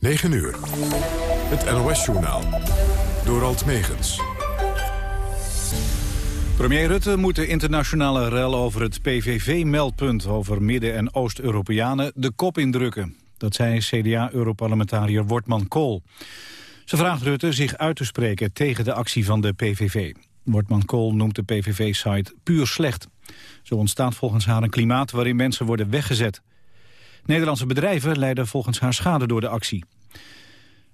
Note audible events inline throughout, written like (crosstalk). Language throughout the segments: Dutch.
9 uur. Het NOS-journaal. Door Alt Megens. Premier Rutte moet de internationale rel over het PVV-meldpunt... over Midden- en Oost-Europeanen de kop indrukken. Dat zei CDA-europarlementariër Wortman Kool. Ze vraagt Rutte zich uit te spreken tegen de actie van de PVV. Wortman Kool noemt de PVV-site puur slecht. Zo ontstaat volgens haar een klimaat waarin mensen worden weggezet. Nederlandse bedrijven leiden volgens haar schade door de actie.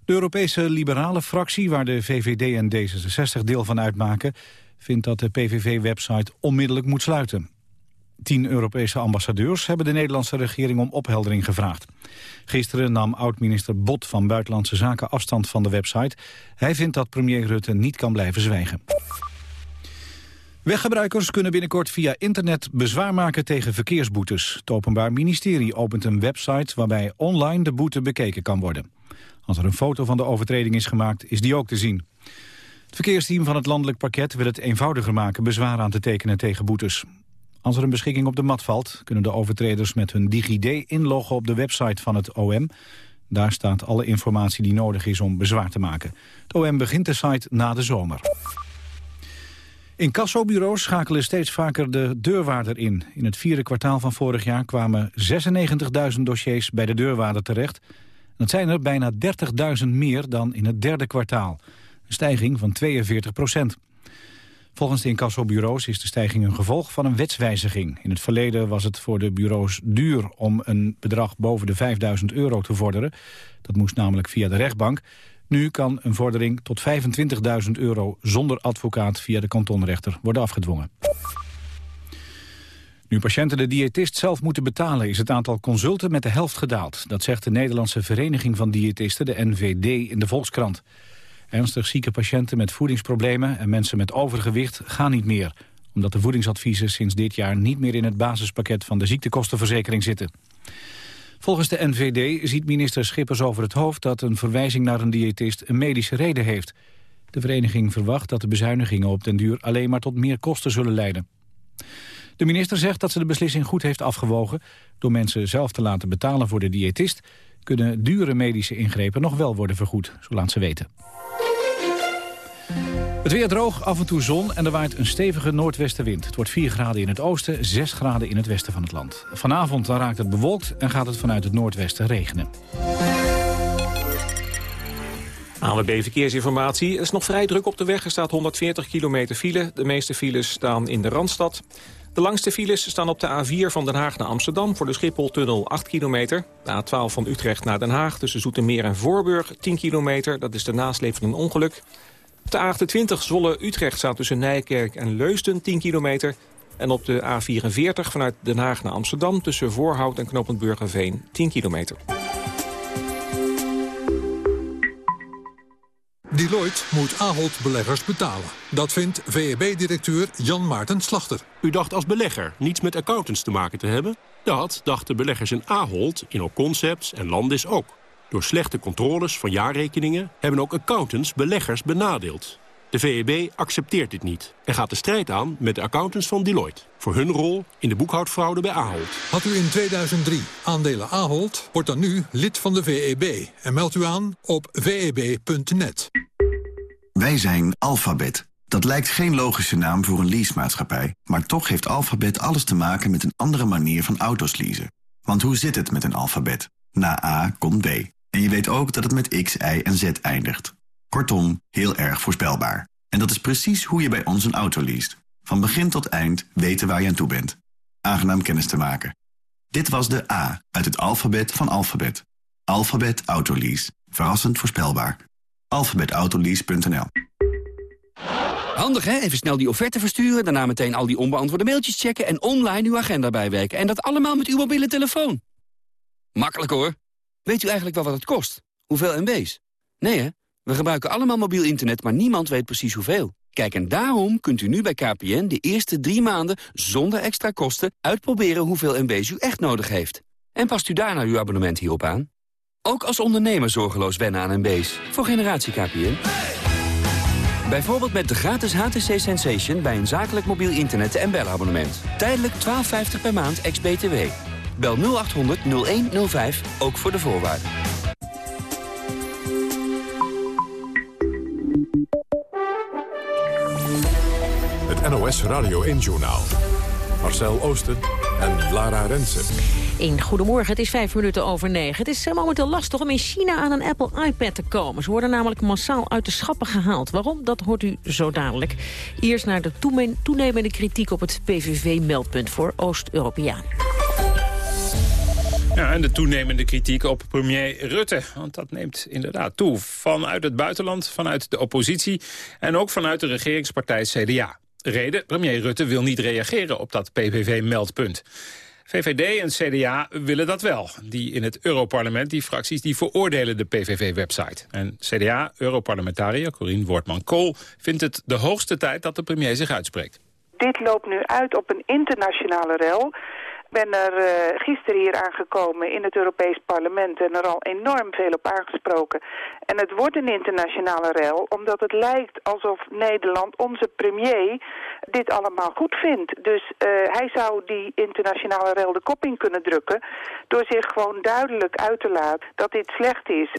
De Europese liberale fractie, waar de VVD en D66 deel van uitmaken... vindt dat de PVV-website onmiddellijk moet sluiten. Tien Europese ambassadeurs hebben de Nederlandse regering om opheldering gevraagd. Gisteren nam oud-minister Bot van Buitenlandse Zaken afstand van de website. Hij vindt dat premier Rutte niet kan blijven zwijgen. Weggebruikers kunnen binnenkort via internet bezwaar maken tegen verkeersboetes. Het Openbaar Ministerie opent een website waarbij online de boete bekeken kan worden. Als er een foto van de overtreding is gemaakt, is die ook te zien. Het verkeersteam van het landelijk pakket wil het eenvoudiger maken bezwaar aan te tekenen tegen boetes. Als er een beschikking op de mat valt, kunnen de overtreders met hun DigiD inloggen op de website van het OM. Daar staat alle informatie die nodig is om bezwaar te maken. Het OM begint de site na de zomer. Incassobureaus schakelen steeds vaker de deurwaarder in. In het vierde kwartaal van vorig jaar kwamen 96.000 dossiers bij de deurwaarder terecht. Dat zijn er bijna 30.000 meer dan in het derde kwartaal. Een stijging van 42 procent. Volgens de incassobureaus is de stijging een gevolg van een wetswijziging. In het verleden was het voor de bureaus duur om een bedrag boven de 5000 euro te vorderen. Dat moest namelijk via de rechtbank. Nu kan een vordering tot 25.000 euro zonder advocaat via de kantonrechter worden afgedwongen. Nu patiënten de diëtist zelf moeten betalen... is het aantal consulten met de helft gedaald. Dat zegt de Nederlandse Vereniging van Diëtisten, de NVD, in de Volkskrant. Ernstig zieke patiënten met voedingsproblemen en mensen met overgewicht gaan niet meer omdat de voedingsadviezen sinds dit jaar niet meer in het basispakket van de ziektekostenverzekering zitten. Volgens de NVD ziet minister Schippers over het hoofd dat een verwijzing naar een diëtist een medische reden heeft. De vereniging verwacht dat de bezuinigingen op den duur alleen maar tot meer kosten zullen leiden. De minister zegt dat ze de beslissing goed heeft afgewogen. Door mensen zelf te laten betalen voor de diëtist... kunnen dure medische ingrepen nog wel worden vergoed, zo laat ze weten. Het weer droog, af en toe zon en er waait een stevige noordwestenwind. Het wordt 4 graden in het oosten, 6 graden in het westen van het land. Vanavond dan raakt het bewolkt en gaat het vanuit het noordwesten regenen. ANWB Verkeersinformatie. Het is nog vrij druk op de weg. Er staat 140 kilometer file. De meeste files staan in de Randstad. De langste files staan op de A4 van Den Haag naar Amsterdam... voor de Schipholtunnel 8 kilometer. De A12 van Utrecht naar Den Haag tussen Zoetermeer en Voorburg 10 kilometer. Dat is de nasleep van een ongeluk. Op de A28 Zwolle-Utrecht staat tussen Nijkerk en Leusden 10 kilometer. En op de A44 vanuit Den Haag naar Amsterdam... tussen Voorhout en Knopend Burgerveen 10 kilometer. Deloitte moet Ahold beleggers betalen. Dat vindt VEB-directeur Jan Maarten Slachter. U dacht als belegger niets met accountants te maken te hebben? Dat dachten beleggers in Ahold, in Concepts en Landis ook. Door slechte controles van jaarrekeningen hebben ook accountants beleggers benadeeld. De VEB accepteert dit niet en gaat de strijd aan met de accountants van Deloitte... voor hun rol in de boekhoudfraude bij Ahold. Had u in 2003 aandelen Ahold, wordt dan nu lid van de VEB... en meldt u aan op veb.net. Wij zijn Alphabet. Dat lijkt geen logische naam voor een leasemaatschappij... maar toch heeft Alphabet alles te maken met een andere manier van auto's leasen. Want hoe zit het met een alfabet? Na A komt B. En je weet ook dat het met X, Y en Z eindigt. Kortom, heel erg voorspelbaar. En dat is precies hoe je bij ons een auto leest. Van begin tot eind weten waar je aan toe bent. Aangenaam kennis te maken. Dit was de A uit het alfabet van alfabet. Alphabet Autolease. Verrassend voorspelbaar. alphabetautolease.nl Handig hè? Even snel die offerte versturen, daarna meteen al die onbeantwoorde mailtjes checken... en online uw agenda bijwerken. En dat allemaal met uw mobiele telefoon. Makkelijk hoor. Weet u eigenlijk wel wat het kost? Hoeveel MB's? Nee hè? We gebruiken allemaal mobiel internet, maar niemand weet precies hoeveel. Kijk, en daarom kunt u nu bij KPN de eerste drie maanden zonder extra kosten uitproberen hoeveel MB's u echt nodig heeft. En past u daarna uw abonnement hierop aan? Ook als ondernemer zorgeloos wennen aan MB's. Voor generatie KPN. Bijvoorbeeld met de gratis HTC Sensation bij een zakelijk mobiel internet- en belabonnement. Tijdelijk 12,50 per maand ex-BTW. Bel 0800 0105, ook voor de voorwaarden. Het NOS Radio 1 Journaal. Marcel Oosten en Lara Rensen. In Goedemorgen, het is vijf minuten over negen. Het is eh, momenteel lastig om in China aan een Apple iPad te komen. Ze worden namelijk massaal uit de schappen gehaald. Waarom? Dat hoort u zo dadelijk. Eerst naar de toenemende kritiek op het PVV-meldpunt voor Oost-Europeanen. Ja, en de toenemende kritiek op premier Rutte. Want dat neemt inderdaad toe. Vanuit het buitenland, vanuit de oppositie... en ook vanuit de regeringspartij CDA. Reden, premier Rutte wil niet reageren op dat PVV-meldpunt. VVD en CDA willen dat wel. Die in het Europarlement, die fracties, die veroordelen de PVV-website. En CDA-Europarlementariër Corine Wortman-Kool vindt het de hoogste tijd dat de premier zich uitspreekt. Dit loopt nu uit op een internationale rel ben er uh, gisteren hier aangekomen in het Europees Parlement en er al enorm veel op aangesproken. En het wordt een internationale rel omdat het lijkt alsof Nederland, onze premier, dit allemaal goed vindt. Dus uh, hij zou die internationale rel de kop in kunnen drukken door zich gewoon duidelijk uit te laten dat dit slecht is.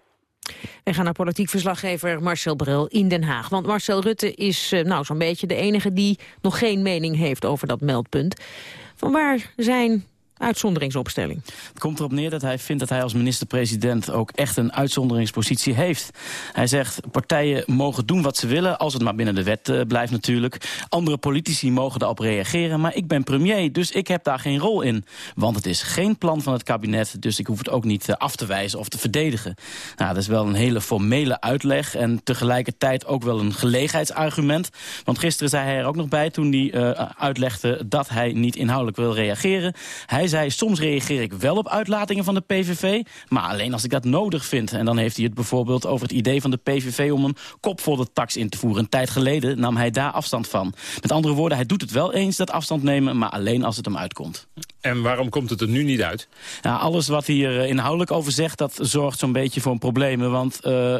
We gaan naar politiek verslaggever Marcel Bril in Den Haag. Want Marcel Rutte is uh, nou zo'n beetje de enige die nog geen mening heeft over dat meldpunt. Vanwaar zijn uitzonderingsopstelling. Het komt erop neer dat hij vindt dat hij als minister-president ook echt een uitzonderingspositie heeft. Hij zegt partijen mogen doen wat ze willen, als het maar binnen de wet uh, blijft natuurlijk. Andere politici mogen daarop reageren, maar ik ben premier, dus ik heb daar geen rol in. Want het is geen plan van het kabinet, dus ik hoef het ook niet uh, af te wijzen of te verdedigen. Nou, dat is wel een hele formele uitleg en tegelijkertijd ook wel een gelegenheidsargument. Want gisteren zei hij er ook nog bij toen hij uh, uitlegde dat hij niet inhoudelijk wil reageren. Hij hij zei, soms reageer ik wel op uitlatingen van de PVV... maar alleen als ik dat nodig vind. En dan heeft hij het bijvoorbeeld over het idee van de PVV... om een kopvolle tax in te voeren. Een tijd geleden nam hij daar afstand van. Met andere woorden, hij doet het wel eens, dat afstand nemen... maar alleen als het hem uitkomt. En waarom komt het er nu niet uit? Ja, alles wat hij er inhoudelijk over zegt, dat zorgt zo'n beetje voor problemen. Want uh,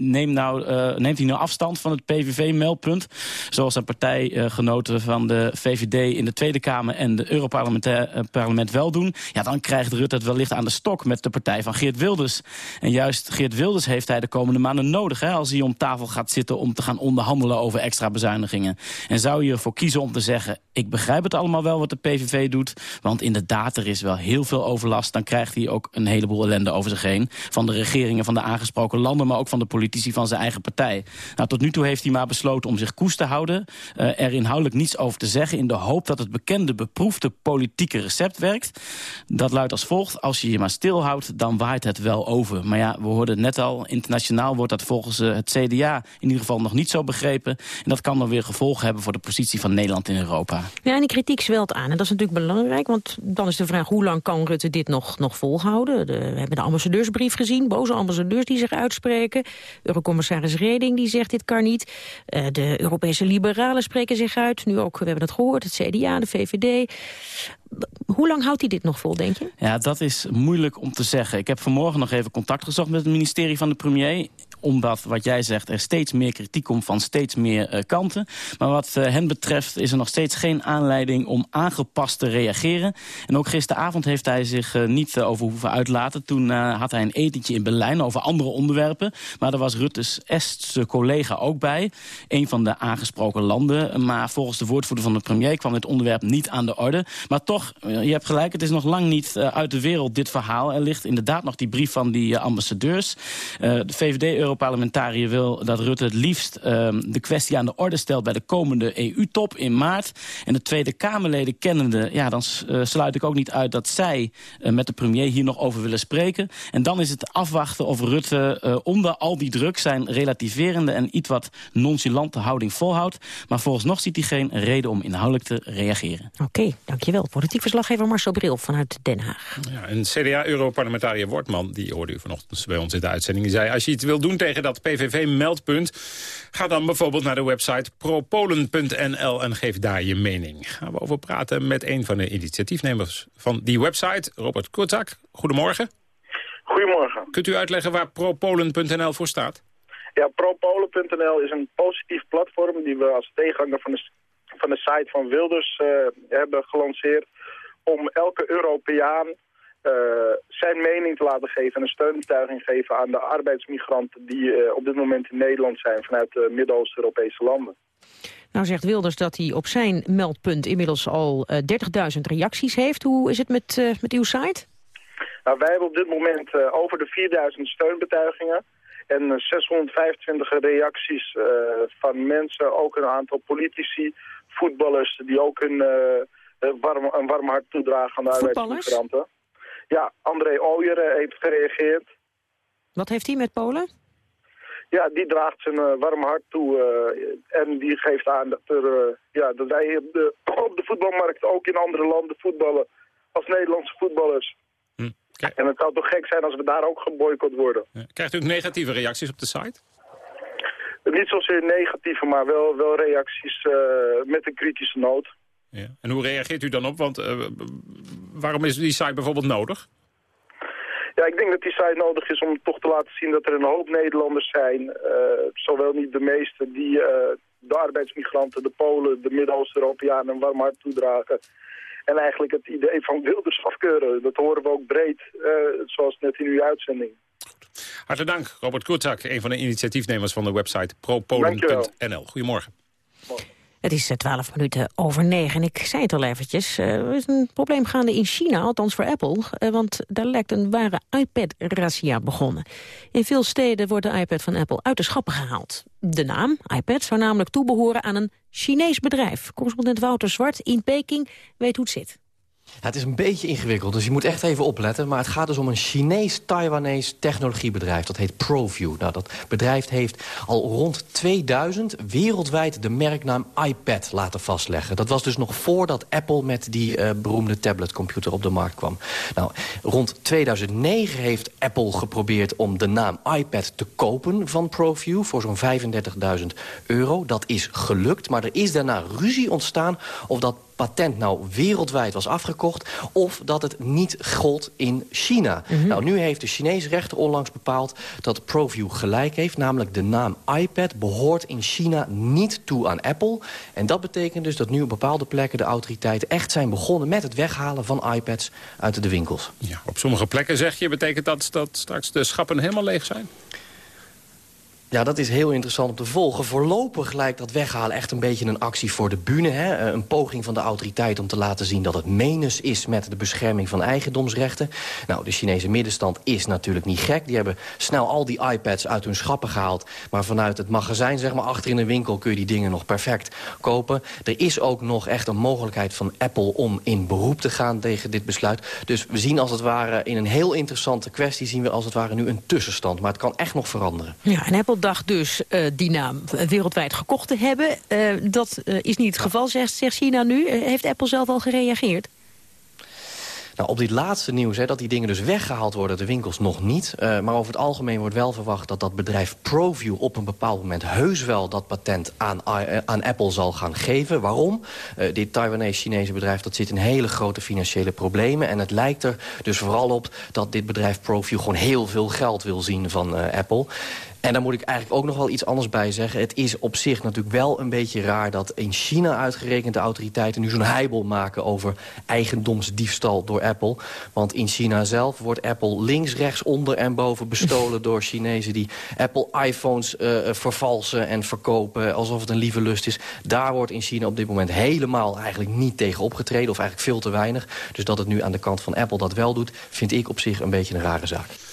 neem nou, uh, neemt hij nou afstand van het PVV-meldpunt... zoals zijn partijgenoten van de VVD in de Tweede Kamer... en de Europarlementair wel doen... ja, dan krijgt Rutte het wellicht aan de stok met de partij van Geert Wilders. En juist Geert Wilders heeft hij de komende maanden nodig... Hè, als hij om tafel gaat zitten om te gaan onderhandelen over extra bezuinigingen. En zou je ervoor kiezen om te zeggen... ik begrijp het allemaal wel wat de PVV doet... want inderdaad, er is wel heel veel overlast... dan krijgt hij ook een heleboel ellende over zich heen. Van de regeringen van de aangesproken landen... maar ook van de politici van zijn eigen partij. Nou, tot nu toe heeft hij maar besloten om zich koest te houden... Uh, er inhoudelijk niets over te zeggen... in de hoop dat het bekende beproefde politieke recept Dat luidt als volgt. Als je je maar stilhoudt, dan waait het wel over. Maar ja, we hoorden net al. Internationaal wordt dat volgens uh, het CDA in ieder geval nog niet zo begrepen. En dat kan dan weer gevolgen hebben voor de positie van Nederland in Europa. Ja, en die kritiek zwelt aan. En dat is natuurlijk belangrijk. Want dan is de vraag, hoe lang kan Rutte dit nog, nog volhouden? De, we hebben de ambassadeursbrief gezien. Boze ambassadeurs die zich uitspreken. Eurocommissaris Reding die zegt dit kan niet. Uh, de Europese liberalen spreken zich uit. Nu ook, we hebben het gehoord, het CDA, de VVD. Hoe lang houdt hij dit nog vol, denk je? Ja, dat is moeilijk om te zeggen. Ik heb vanmorgen nog even contact gezocht met het ministerie van de premier omdat, wat jij zegt, er steeds meer kritiek komt van steeds meer uh, kanten. Maar wat uh, hen betreft is er nog steeds geen aanleiding om aangepast te reageren. En ook gisteravond heeft hij zich uh, niet over hoeven uitlaten. Toen had hij een etentje in Berlijn over andere onderwerpen. Maar daar was Rutte's Estse collega ook bij. Een van de aangesproken landen. Maar volgens de woordvoerder van de premier kwam dit onderwerp niet aan de orde. Maar toch, je hebt gelijk, het is nog lang niet uit de wereld dit verhaal. Er ligt inderdaad nog die brief van die ambassadeurs. de VVD Europarlementariër wil dat Rutte het liefst uh, de kwestie aan de orde stelt bij de komende EU-top in maart. En de Tweede Kamerleden kennende, ja, dan sluit ik ook niet uit dat zij met de premier hier nog over willen spreken. En dan is het afwachten of Rutte onder al die druk zijn relativerende en iets wat nonchalante houding volhoudt. Maar volgens nog ziet hij geen reden om inhoudelijk te reageren. Oké, dankjewel. Politiek verslaggever Marcel Bril vanuit Den Haag. Ja, en CDA-Europarlementariër Wortman, die hoorde u vanochtend bij ons in de uitzending, die zei als je iets wil doen tegen dat PVV-meldpunt... ga dan bijvoorbeeld naar de website propolen.nl en geef daar je mening. Gaan we over praten met een van de initiatiefnemers van die website, Robert Kurzak. Goedemorgen. Goedemorgen. Kunt u uitleggen waar propolen.nl voor staat? Ja, propolen.nl is een positief platform die we als tegenhanger van de, van de site van Wilders uh, hebben gelanceerd om elke Europeaan uh, zijn mening te laten geven en een steunbetuiging geven aan de arbeidsmigranten die uh, op dit moment in Nederland zijn vanuit de Midden-Oost-Europese landen. Nou zegt Wilders dat hij op zijn meldpunt inmiddels al uh, 30.000 reacties heeft. Hoe is het met, met uw site? Nou, wij hebben op dit moment over de 4000 steunbetuigingen en 625 reacties van mensen, ook een aantal politici, voetballers die ook een, uh, warm, een warm hart toedragen aan de arbeidsmigranten. Ja, André Ooyer heeft gereageerd. Wat heeft hij met Polen? Ja, die draagt zijn uh, warm hart toe uh, en die geeft aan dat, er, uh, ja, dat wij op de, (clears throat) op de voetbalmarkt ook in andere landen voetballen als Nederlandse voetballers. Hm. En het zou toch gek zijn als we daar ook geboycott worden. Krijgt u ook negatieve reacties op de site? Niet zozeer negatieve, maar wel, wel reacties met een kritische noot. Ja. En hoe reageert u dan op? Want waarom is die site bijvoorbeeld nodig? Ja, ik denk dat die site nodig is om toch te laten zien dat er een hoop Nederlanders zijn. Uh, zowel niet de meeste die uh, de arbeidsmigranten, de Polen, de Midden-Oost-Europeanen een warm hart toedragen. En eigenlijk het idee van Wilders afkeuren. Dat horen we ook breed, zoals net in uw uitzending. Hartelijk dank, Robert Kurtzak, een van de initiatiefnemers van de website propolen.nl. Goedemorgen. Morgen. Het is twaalf minuten over negen. Ik zei het al eventjes. Uh, er is een probleem gaande in China, althans voor Apple. Uh, want daar lijkt een ware iPad-razzia begonnen. In veel steden wordt de iPad van Apple uit de schappen gehaald. De naam, iPad, zou namelijk toebehoren aan een Chinees bedrijf. Correspondent Wouter Zwart in Peking weet hoe het zit. Het is een beetje ingewikkeld, dus je moet echt even opletten. Maar het gaat dus om een Chinees-Taiwanees technologiebedrijf. Dat heet ProView. Nou, dat bedrijf heeft al rond 2000 wereldwijd de merknaam iPad laten vastleggen. Dat was dus nog voordat Apple met die uh, beroemde tabletcomputer op de markt kwam. Nou, rond 2009 heeft Apple geprobeerd om de naam iPad te kopen van ProView... voor zo'n 35.000 euro. Dat is gelukt, maar er is daarna ruzie ontstaan of dat patent nou wereldwijd was afgekocht... of dat het niet gold in China. Mm -hmm. Nou, nu heeft de Chinese rechter onlangs bepaald dat ProView gelijk heeft. Namelijk de naam iPad behoort in China niet toe aan Apple. En dat betekent dus dat nu op bepaalde plekken de autoriteiten echt zijn begonnen... met het weghalen van iPads uit de winkels. Ja, op sommige plekken zeg je, betekent dat dat straks de schappen helemaal leeg zijn? Ja, dat is heel interessant om te volgen. Voorlopig lijkt dat weghalen echt een beetje een actie voor de bühne. Hè? Een poging van de autoriteit om te laten zien dat het menens is... met de bescherming van eigendomsrechten. Nou, de Chinese middenstand is natuurlijk niet gek. Die hebben snel al die iPads uit hun schappen gehaald. Maar vanuit het magazijn, zeg maar, achter in een winkel... kun je die dingen nog perfect kopen. Er is ook nog echt een mogelijkheid van Apple om in beroep te gaan tegen dit besluit. Dus we zien als het ware in een heel interessante kwestie... zien we als het ware nu een tussenstand. Maar het kan echt nog veranderen. Ja, en Apple dacht dus uh, die naam wereldwijd gekocht te hebben. Uh, dat uh, is niet het geval, zegt, zegt China nu. heeft Apple zelf al gereageerd? Nou, op dit laatste nieuws, hè, dat die dingen dus weggehaald worden... de winkels nog niet. Maar over het algemeen wordt wel verwacht dat dat bedrijf ProView... op een bepaald moment heus wel dat patent aan, aan Apple zal gaan geven. Waarom? Dit Taiwanese-Chinese bedrijf dat zit in hele grote financiële problemen. En het lijkt er dus vooral op dat dit bedrijf ProView... gewoon heel veel geld wil zien van Apple. En daar moet ik eigenlijk ook nog wel iets anders bij zeggen. Het is op zich natuurlijk wel een beetje raar... dat in China uitgerekend de autoriteiten nu zo'n heibel maken... over eigendomsdiefstal door Apple. Want in China zelf wordt Apple links, rechts, onder en boven bestolen... (laughs) door Chinezen die Apple-iPhones uh, vervalsen en verkopen... alsof het een lieve lust is. Daar wordt in China op dit moment helemaal eigenlijk niet tegen opgetreden... of eigenlijk veel te weinig. Dus dat het nu aan de kant van Apple dat wel doet... vind ik op zich een beetje een rare zaak.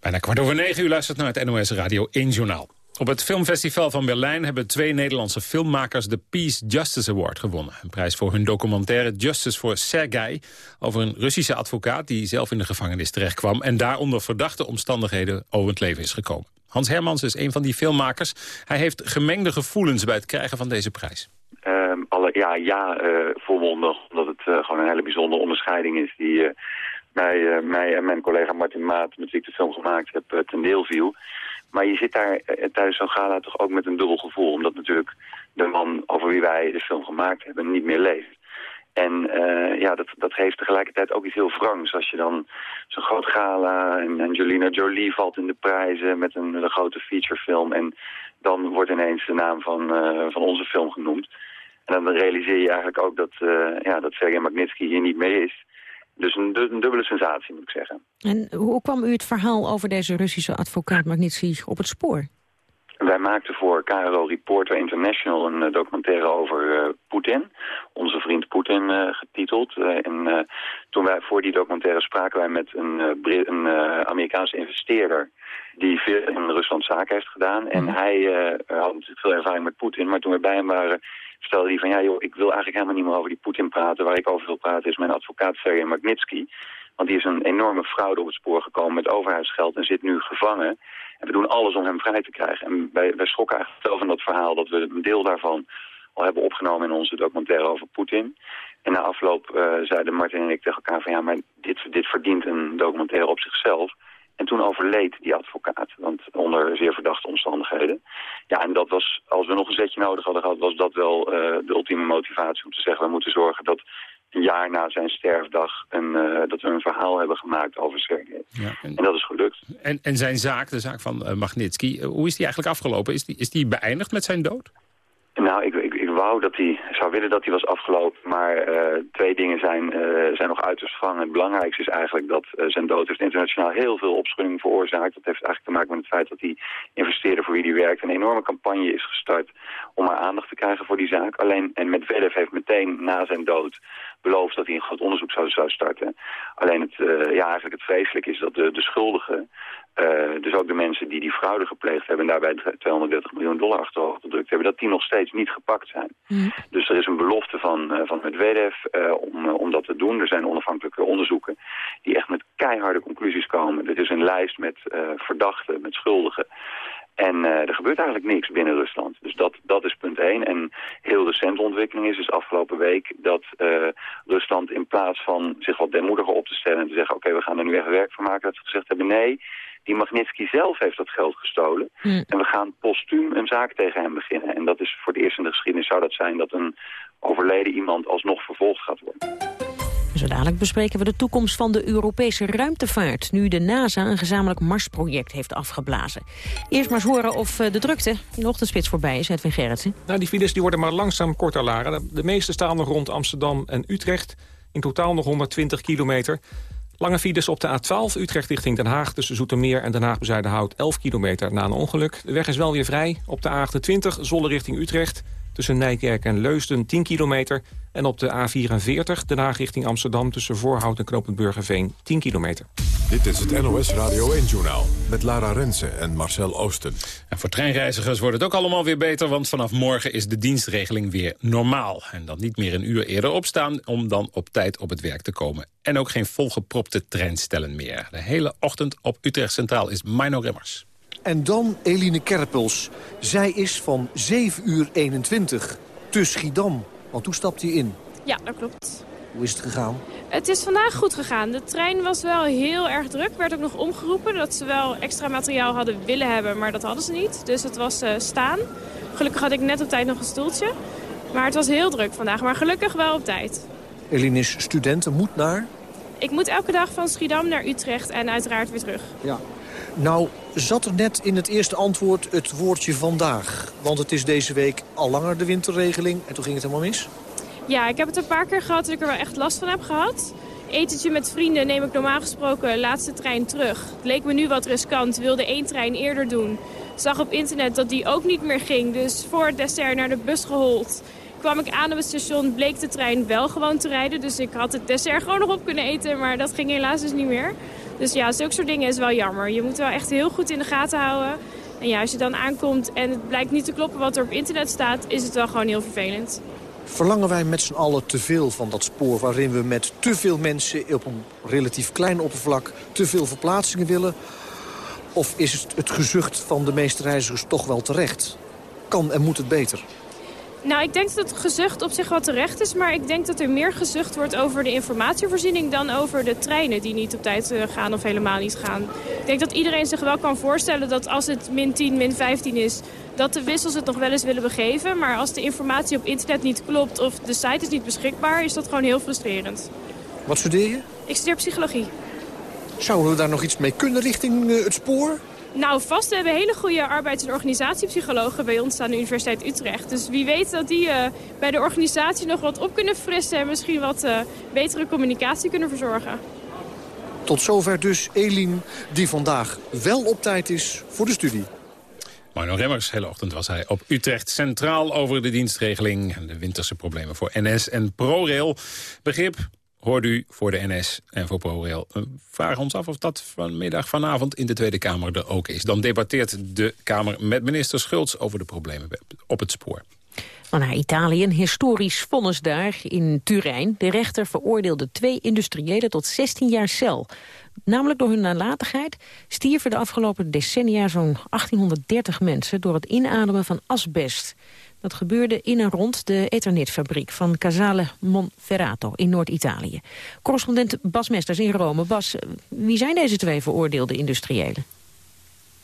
Bijna kwart over negen, u luistert naar het NOS Radio 1 Journaal. Op het filmfestival van Berlijn hebben twee Nederlandse filmmakers... de Peace Justice Award gewonnen. Een prijs voor hun documentaire Justice for Sergei... over een Russische advocaat die zelf in de gevangenis terechtkwam... en daar onder verdachte omstandigheden over het leven is gekomen. Hans Hermans is een van die filmmakers. Hij heeft gemengde gevoelens bij het krijgen van deze prijs. Um, alle, ja, ja uh, volmondig, omdat het uh, gewoon een hele bijzondere onderscheiding is... die uh, mij, uh, mij en mijn collega Martin Maat, met wie ik de film gemaakt heb, uh, ten deel viel. Maar je zit daar uh, tijdens zo'n gala toch ook met een dubbel gevoel. Omdat natuurlijk de man over wie wij de film gemaakt hebben niet meer leeft. En ja, dat, dat heeft tegelijkertijd ook iets heel wrangs. Als je dan zo'n groot gala en Angelina Jolie valt in de prijzen met een, een grote featurefilm. En dan wordt ineens de naam van, van onze film genoemd. En dan realiseer je eigenlijk ook dat, ja, dat Sergej Magnitsky hier niet meer is. Dus een, een, dubbele sensatie, moet ik zeggen. En hoe kwam u het verhaal over deze Russische advocaat Magnitsky op het spoor? Wij maakten voor KRO Reporter International een uh, documentaire over uh, Poetin. Onze vriend Poetin uh, getiteld. en toen wij voor die documentaire spraken wij met een, een Amerikaanse investeerder... die veel in Rusland zaken heeft gedaan. En mhm. hij had natuurlijk veel ervaring met Poetin. Maar toen we bij hem waren stelde hij van... ja joh, ik wil eigenlijk helemaal niet meer over die Poetin praten. Waar ik over wil praten is mijn advocaat Sergej Magnitsky... Want die is een enorme fraude op het spoor gekomen met overheidsgeld en zit nu gevangen. En we doen alles om hem vrij te krijgen. En wij, wij schrokken eigenlijk wel van dat verhaal dat we een deel daarvan al hebben opgenomen in onze documentaire over Poetin. En na afloop uh, zeiden Martin en ik tegen elkaar van ja, maar dit, dit verdient een documentaire op zichzelf. En toen overleed die advocaat, want onder zeer verdachte omstandigheden. Ja, en dat was, als we nog een zetje nodig hadden gehad, was dat wel uh, de ultieme motivatie om te zeggen, we moeten zorgen dat een jaar na zijn sterfdag een, uh, dat we een verhaal hebben gemaakt over Sergej. Ja, en, en, dat is gelukt. En, en zijn zaak, de zaak van uh, Magnitsky, hoe is die eigenlijk afgelopen? Is die, is die beëindigd met zijn dood? Nou, ik wou dat hij zou willen dat hij was afgelopen, maar uh, twee dingen zijn, uh, zijn nog uiterst wrang. Het belangrijkste is eigenlijk dat uh, zijn dood heeft internationaal heel veel opschudding veroorzaakt. Dat heeft eigenlijk te maken met het feit dat hij investeerder voor wie hij werkt een enorme campagne is gestart om maar aandacht te krijgen voor die zaak. Alleen, en Medvedev heeft meteen na zijn dood beloofd dat hij een groot onderzoek zou, zou starten. Alleen het, ja, eigenlijk het vreselijke is dat de, de schuldigen uh, dus ook de mensen die die fraude gepleegd hebben... en daarbij 230 miljoen dollar achterover gedrukt hebben... dat die nog steeds niet gepakt zijn. Mm. Dus er is een belofte van, uh, van Medvedev uh, om, om dat te doen. Er zijn onafhankelijke onderzoeken die echt met keiharde conclusies komen. Er is een lijst met verdachten, met schuldigen. En er gebeurt eigenlijk niks binnen Rusland. Dus dat, dat is punt één. En heel recente ontwikkeling is dus afgelopen week dat Rusland in plaats van zich wat demoediger op te stellen en te zeggen oké, we gaan er nu echt werk van maken, dat ze gezegd hebben nee, die Magnitsky zelf heeft dat geld gestolen. Hmm. En we gaan postuum een zaak tegen hem beginnen. En dat is voor het eerst in de geschiedenis zou dat zijn dat een overleden iemand alsnog vervolgd gaat worden. Zo dadelijk bespreken we de toekomst van de Europese ruimtevaart... nu de NASA een gezamenlijk Marsproject heeft afgeblazen. Eerst maar eens horen of eh, de drukte in de ochtendspits voorbij is, Edwin Gerritsen. Nou, die files die worden maar langzaam korter laren. De meeste staan nog rond Amsterdam en Utrecht. In totaal nog 120 kilometer. Lange files op de A12 Utrecht richting Den Haag... tussen Zoetermeer en Den Haag-Bezuidenhout 11 kilometer na een ongeluk. De weg is wel weer vrij. Op de A28 Zolle richting Utrecht... tussen Nijkerk en Leusden 10 kilometer. En op de A44 Den Haag richting Amsterdam... tussen Voorhout en Knopend Burgerveen 10 kilometer. Dit is het NOS Radio 1-journaal met Lara Rensen en Marcel Oosten. En voor treinreizigers wordt het ook allemaal weer beter... want vanaf morgen is de dienstregeling weer normaal. En dan niet meer een uur eerder opstaan... om dan op tijd op het werk te komen. En ook geen volgepropte treinstellen meer. De hele ochtend op Utrecht Centraal is Mino Remmers. En dan Eline Kerpels. Zij is van 7 uur 21 te Schiedam. Want toen stapte hij in. Ja, dat klopt. Hoe is het gegaan? Het is vandaag goed gegaan. De trein was wel heel erg druk. werd ook nog omgeroepen dat ze wel extra materiaal hadden willen hebben, maar dat hadden ze niet. Dus het was uh, staan. Gelukkig had ik net op tijd nog een stoeltje. Maar het was heel druk vandaag, maar gelukkig wel op tijd. Eline is studenten, moet naar? Ik moet elke dag van Schiedam naar Utrecht en uiteraard weer terug. Ja. Nou, zat er net in het eerste antwoord het woordje vandaag. Want het is deze week al langer de winterregeling en toen ging het helemaal mis. Ja, ik heb het een paar keer gehad dat ik er wel echt last van heb gehad. Etentje met vrienden neem ik normaal gesproken laatste trein terug. Het leek me nu wat riskant, wilde één trein eerder doen. Zag op internet dat die ook niet meer ging, dus voor het dessert naar de bus gehold. Kwam ik aan op het station, bleek de trein wel gewoon te rijden. Dus ik had het dessert gewoon nog op kunnen eten, maar dat ging helaas dus niet meer. Dus ja, zulke soort dingen is wel jammer. Je moet wel echt heel goed in de gaten houden. En ja, als je dan aankomt en het blijkt niet te kloppen wat er op internet staat... is het wel gewoon heel vervelend. Verlangen wij met z'n allen te veel van dat spoor... waarin we met te veel mensen op een relatief klein oppervlak... te veel verplaatsingen willen? Of is het, het gezucht van de meeste reizigers toch wel terecht? Kan en moet het beter? Nou, ik denk dat het gezucht op zich wel terecht is... maar ik denk dat er meer gezucht wordt over de informatievoorziening... dan over de treinen die niet op tijd eh, gaan of helemaal niet gaan. Ik denk dat iedereen zich wel kan voorstellen dat als het min 10, min 15 is... dat de wissels het nog wel eens willen begeven. Maar als de informatie op internet niet klopt of de site is niet beschikbaar... is dat gewoon heel frustrerend. Wat studeer je? Ik studeer psychologie. Zouden we daar nog iets mee kunnen richting uh, het spoor? Nou, vast. We hebben hele goede arbeids- en organisatiepsychologen bij ons aan de Universiteit Utrecht. Dus wie weet dat die uh, bij de organisatie nog wat op kunnen frissen... en misschien wat uh, betere communicatie kunnen verzorgen. Tot zover dus Elien, die vandaag wel op tijd is voor de studie. Marno Remmers, hele ochtend was hij op Utrecht Centraal over de dienstregeling en de winterse problemen voor NS en ProRail. Begrip hoort u voor de NS en voor ProRail. We vragen ons af of dat vanmiddag vanavond in de Tweede Kamer er ook is. Dan debatteert de Kamer met minister Schultz over de problemen op het spoor. Dan naar Italië, een historisch vonnis daar in Turijn. De rechter veroordeelde twee industriëlen tot 16 jaar cel. Namelijk door hun nalatigheid stierven de afgelopen decennia zo'n 1830 mensen... door het inademen van asbest. Dat gebeurde in en rond de Eternitfabriek van Casale Monferrato in Noord-Italië. Correspondent Bas Mesters in Rome. Bas, wie zijn deze twee veroordeelde industriëlen?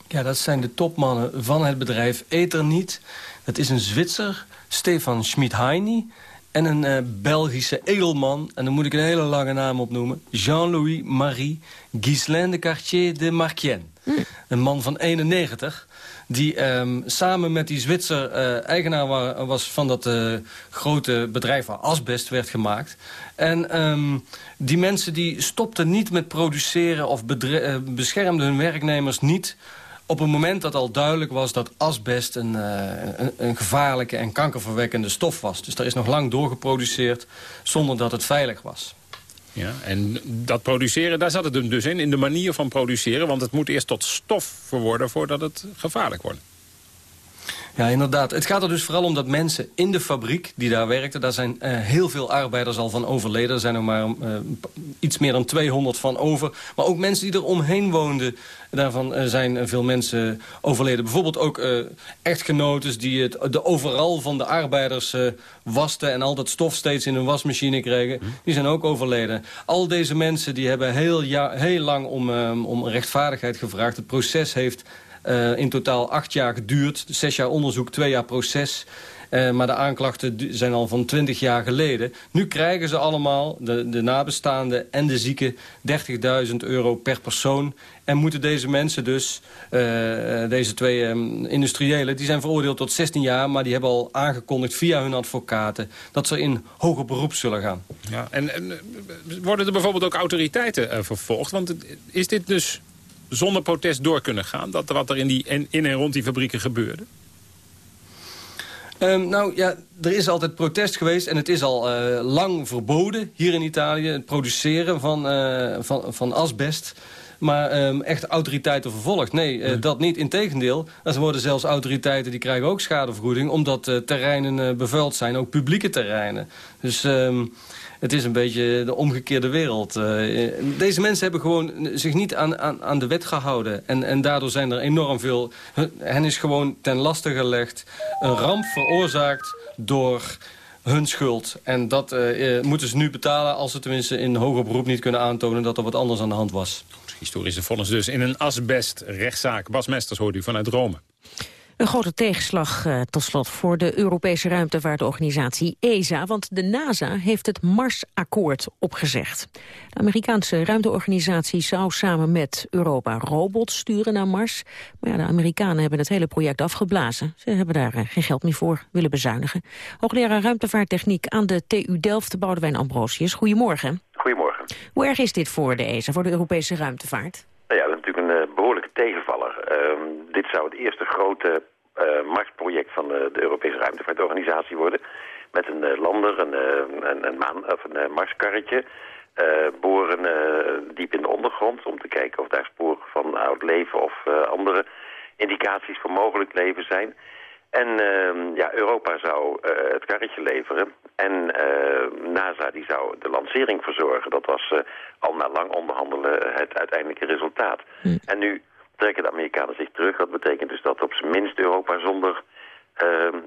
Ja, dat zijn de topmannen van het bedrijf Eternit. Dat is een Zwitser, Stefan Schmidheini en een uh, Belgische edelman, en dan moet ik een hele lange naam opnoemen... Jean-Louis Marie Ghislain de Cartier de Marquien. Hm. Een man van 91, die um, samen met die Zwitser uh, eigenaar was van dat uh, grote bedrijf waar asbest werd gemaakt. En um, die mensen die stopten niet met produceren of beschermden hun werknemers niet op het moment dat al duidelijk was dat asbest een, een, een, gevaarlijke en kankerverwekkende stof was. Dus daar is nog lang doorgeproduceerd zonder dat het veilig was. Ja, en dat produceren, daar zat het dus in, in de manier van produceren. Want het moet eerst tot stof verworden voordat het gevaarlijk wordt. Ja, inderdaad. Het gaat er dus vooral om dat mensen in de fabriek die daar werkten... daar zijn uh, heel veel arbeiders al van overleden. Er zijn er maar uh, iets meer dan 200 van over. Maar ook mensen die er omheen woonden... daarvan uh, zijn veel mensen overleden. Bijvoorbeeld ook echtgenotes die het, de overal van de arbeiders wasten... en al dat stof steeds in een wasmachine kregen. Die zijn ook overleden. Al deze mensen die hebben heel, ja, heel lang om, om rechtvaardigheid gevraagd. Het proces heeft uh, in totaal acht jaar geduurd. Zes jaar onderzoek, twee jaar proces. Uh, maar de aanklachten zijn al van 20 jaar geleden. Nu krijgen ze allemaal, de, de nabestaanden en de zieken, 30.000 euro per persoon. En moeten deze mensen dus, uh, deze twee um, industriëlen... die zijn veroordeeld tot 16 jaar... maar die hebben al aangekondigd via hun advocaten... dat ze in hoger beroep zullen gaan. Ja, en worden er bijvoorbeeld ook autoriteiten vervolgd? Want is dit dus zonder protest door kunnen gaan? Dat wat er in, die, in en rond die fabrieken gebeurde? Um, nou ja, er is altijd protest geweest en het is al uh, lang verboden hier in Italië... het produceren van, uh, van, van asbest. Maar um, echt autoriteiten vervolgd. Nee, uh, nee, dat niet. Integendeel, er worden zelfs autoriteiten die krijgen ook schadevergoeding... omdat terreinen bevuild zijn, ook publieke terreinen. Dus um, het is een beetje de omgekeerde wereld. Uh, deze mensen hebben gewoon zich niet aan, aan, aan de wet gehouden. En, en daardoor zijn er enorm veel... Hen is gewoon ten laste gelegd. Een ramp veroorzaakt door hun schuld. En dat uh, moeten ze nu betalen als ze tenminste in hoger beroep niet kunnen aantonen... dat er wat anders aan de hand was. Historische vonnis dus in een asbest-rechtszaak. Bas Mesters hoort u vanuit Rome. Een grote tegenslag uh, tot slot voor de Europese ruimtevaartorganisatie ESA... want de NASA heeft het Marsakkoord opgezegd. De Amerikaanse ruimteorganisatie zou samen met Europa robots sturen naar Mars. Maar ja, de Amerikanen hebben het hele project afgeblazen. Ze hebben daar uh, geen geld meer voor willen bezuinigen. Hoogleraar ruimtevaarttechniek aan de TU Delft, Boudewijn Ambrosius. Goedemorgen. Goedemorgen. Hoe erg is dit voor de ESA, voor de Europese ruimtevaart? Nou ja, dat is natuurlijk een behoorlijke tegenvaller. Uh, dit zou het eerste grote uh, Marsproject van de, de, Europese ruimtevaartorganisatie worden. Met een uh, lander, een, een, een, maan, of een marskarretje. boren diep in de ondergrond om te kijken of daar sporen van oud leven of andere indicaties van mogelijk leven zijn. En uh, ja, Europa zou het karretje leveren en NASA die zou de lancering verzorgen. Dat was al na lang onderhandelen het uiteindelijke resultaat. Hm. En nu trekken de Amerikanen zich terug. Dat betekent dus dat op zijn minst Europa zonder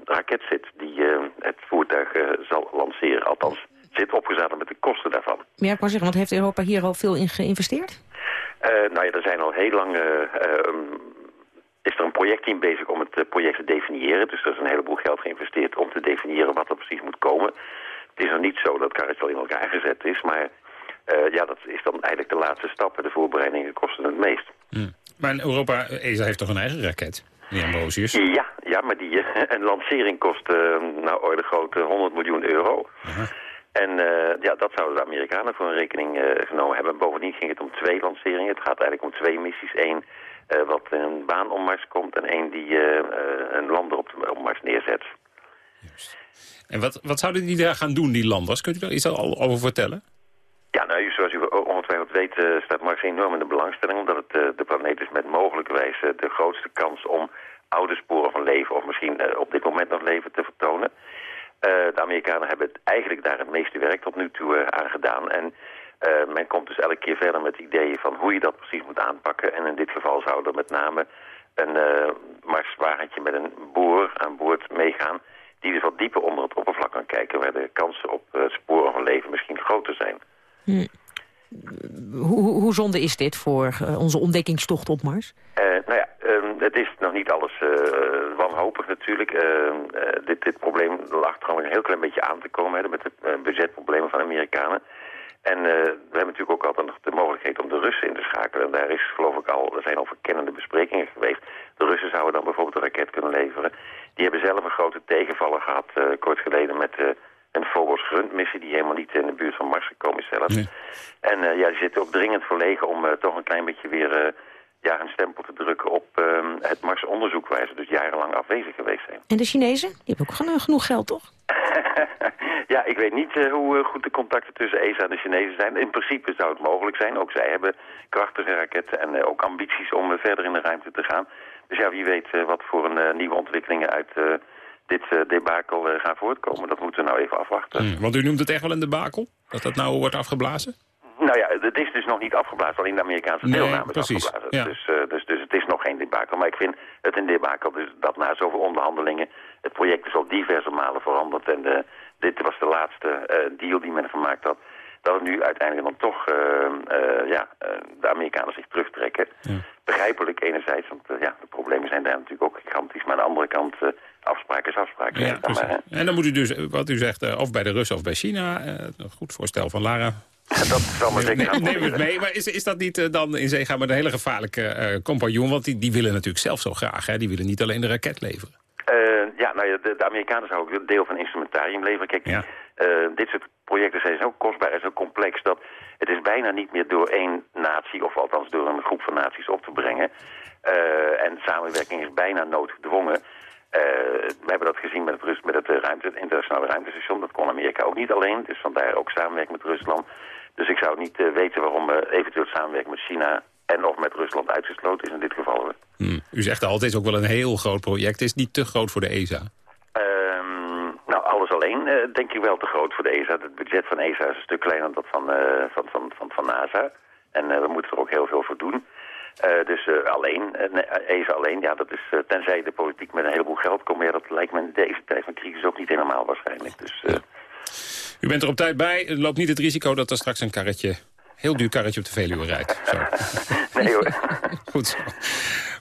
raket zit die het voertuig zal lanceren. Althans, zit opgezadeld met de kosten daarvan. Ja, ik wou zeggen, want heeft Europa hier al veel in geïnvesteerd? nou ja, er zijn al heel lang is er een projectteam bezig om het project te definiëren. Dus er is een heleboel geld geïnvesteerd om te definiëren wat er precies moet komen. Het is nog niet zo dat al in elkaar gezet is, maar uh, ja, dat is dan eigenlijk de laatste stap. De voorbereidingen kosten het meest. Hmm. Maar Europa, ESA heeft toch een eigen raket? Die Ambrosius? Ja, ja, maar die, een lancering kost uh, nou orde grote 100 miljoen euro. En uh, ja, dat zouden de Amerikanen voor een rekening uh, genomen hebben. Bovendien ging het om twee lanceringen. Het gaat eigenlijk om twee missies. Eén eh, wat in een baanomars komt en één die eh, eh, een lander op de opmars neerzet. En wat, wat zouden die daar gaan doen, die landers? Kunt u daar iets al over vertellen? Ja, nou, ongetwijfeld weet uh, staat Mars enorm in de belangstelling... omdat het uh, de planeet is met mogelijkerwijs uh, de grootste kans om oude sporen van leven... of misschien op dit moment nog leven te vertonen. de Amerikanen hebben het eigenlijk daar het meeste werk tot nu toe aan gedaan. En men komt dus elke keer verder met ideeën van hoe je dat precies moet aanpakken. En in dit geval zou er met name een Marswagentje met een boor aan boord meegaan die dus wat dieper onder het oppervlak kan kijken... waar de kansen op sporen van leven misschien groter zijn. Hm. Hoe, hoe zonde is dit voor uh, onze ontdekkingstocht op Mars? Uh, nou ja, um, het is nog niet alles wanhopig natuurlijk. Ehm, dit, dit probleem lag al een heel klein beetje aan te komen... Hè, met de budgetproblemen van de Amerikanen. En we hebben natuurlijk ook altijd nog de mogelijkheid om de Russen in te schakelen. En daar is geloof ik al, er zijn al verkennende besprekingen geweest. De Russen zouden dan bijvoorbeeld een raket kunnen leveren. Die hebben zelf een grote tegenvaller gehad uh, kort geleden met een Phobos Grunt-missie... die helemaal niet in de buurt van Mars gekomen is zelf. Nee. En uh, ja, die zitten ook dringend verlegen om toch een klein beetje weer ja, een stempel te drukken op het Mars-onderzoek... waar ze dus jarenlang afwezig geweest zijn. En de Chinezen? Die hebben ook genoeg geld, toch? (laughs) ja, ik weet niet hoe goed de contacten tussen ESA en de Chinezen zijn. In principe zou het mogelijk zijn. Ook zij hebben krachtige raketten en ook ambities om verder in de ruimte te gaan... Dus ja, wie weet uh, wat voor een uh, nieuwe ontwikkelingen uit uh, dit debakel gaan voortkomen. Dat moeten we nou even afwachten. Hmm, want u noemt het echt wel een debakel? Dat dat nou wordt afgeblazen? Nou ja, het is dus nog niet afgeblazen. Alleen de Amerikaanse nee, deelname precies, is afgeblazen. Ja. Dus, dus, dus het is nog geen debakel. Maar ik vind het een debakel dus dat na zoveel onderhandelingen... het project is al diverse malen veranderd. En dit was de laatste deal die men gemaakt had dat het nu uiteindelijk dan toch uh, uh, ja, de Amerikanen zich terugtrekken. Ja. Begrijpelijk enerzijds, want ja, de problemen zijn daar natuurlijk ook gigantisch. Maar aan de andere kant, afspraak is afspraak. Ja, maar, en dan moet u dus, wat u zegt, of bij de Russen of bij China. een goed voorstel van Lara. dat zal maar zeker Neem het mee, maar is, is dat niet dan in zee gaan met een hele gevaarlijke compagnon? Want die, die willen natuurlijk zelf zo graag, hè? die willen niet alleen de raket leveren. ja, nou ja, de, de Amerikanen zouden ook een deel van instrumentarium leveren. Kijk, ja. dit soort projecten zijn zo kostbaar en zo complex... dat het is bijna niet meer door één natie, of althans door een groep van naties op te brengen. Uh, en samenwerking is bijna noodgedwongen. Uh, we hebben dat gezien met het, Rus, met het, ruimte, het internationale ruimtestation. Dat kon Amerika ook niet alleen, dus vandaar ook samenwerking met Rusland. Dus ik zou niet uh, weten waarom eventueel samenwerking met China en of met Rusland uitgesloten is in dit geval. Hmm. U zegt altijd ook wel een heel groot project. Is niet te groot voor de ESA? Nou, alles alleen uh, denk ik wel te groot voor de ESA. Het budget van ESA is een stuk kleiner dan dat van, uh, van, van, van, van NASA. En uh, we moeten er ook heel veel voor doen. Dus alleen, ESA alleen, ja, dat is tenzij de politiek met een heleboel geld komt. Maar ja, dat lijkt me in deze tijd van crisis ook niet helemaal waarschijnlijk. Dus, U bent er op tijd bij. Er loopt niet het risico dat er straks een karretje heel duur karretje op de Veluwe rijdt. (laughs) Nee hoor. (laughs) Goed zo.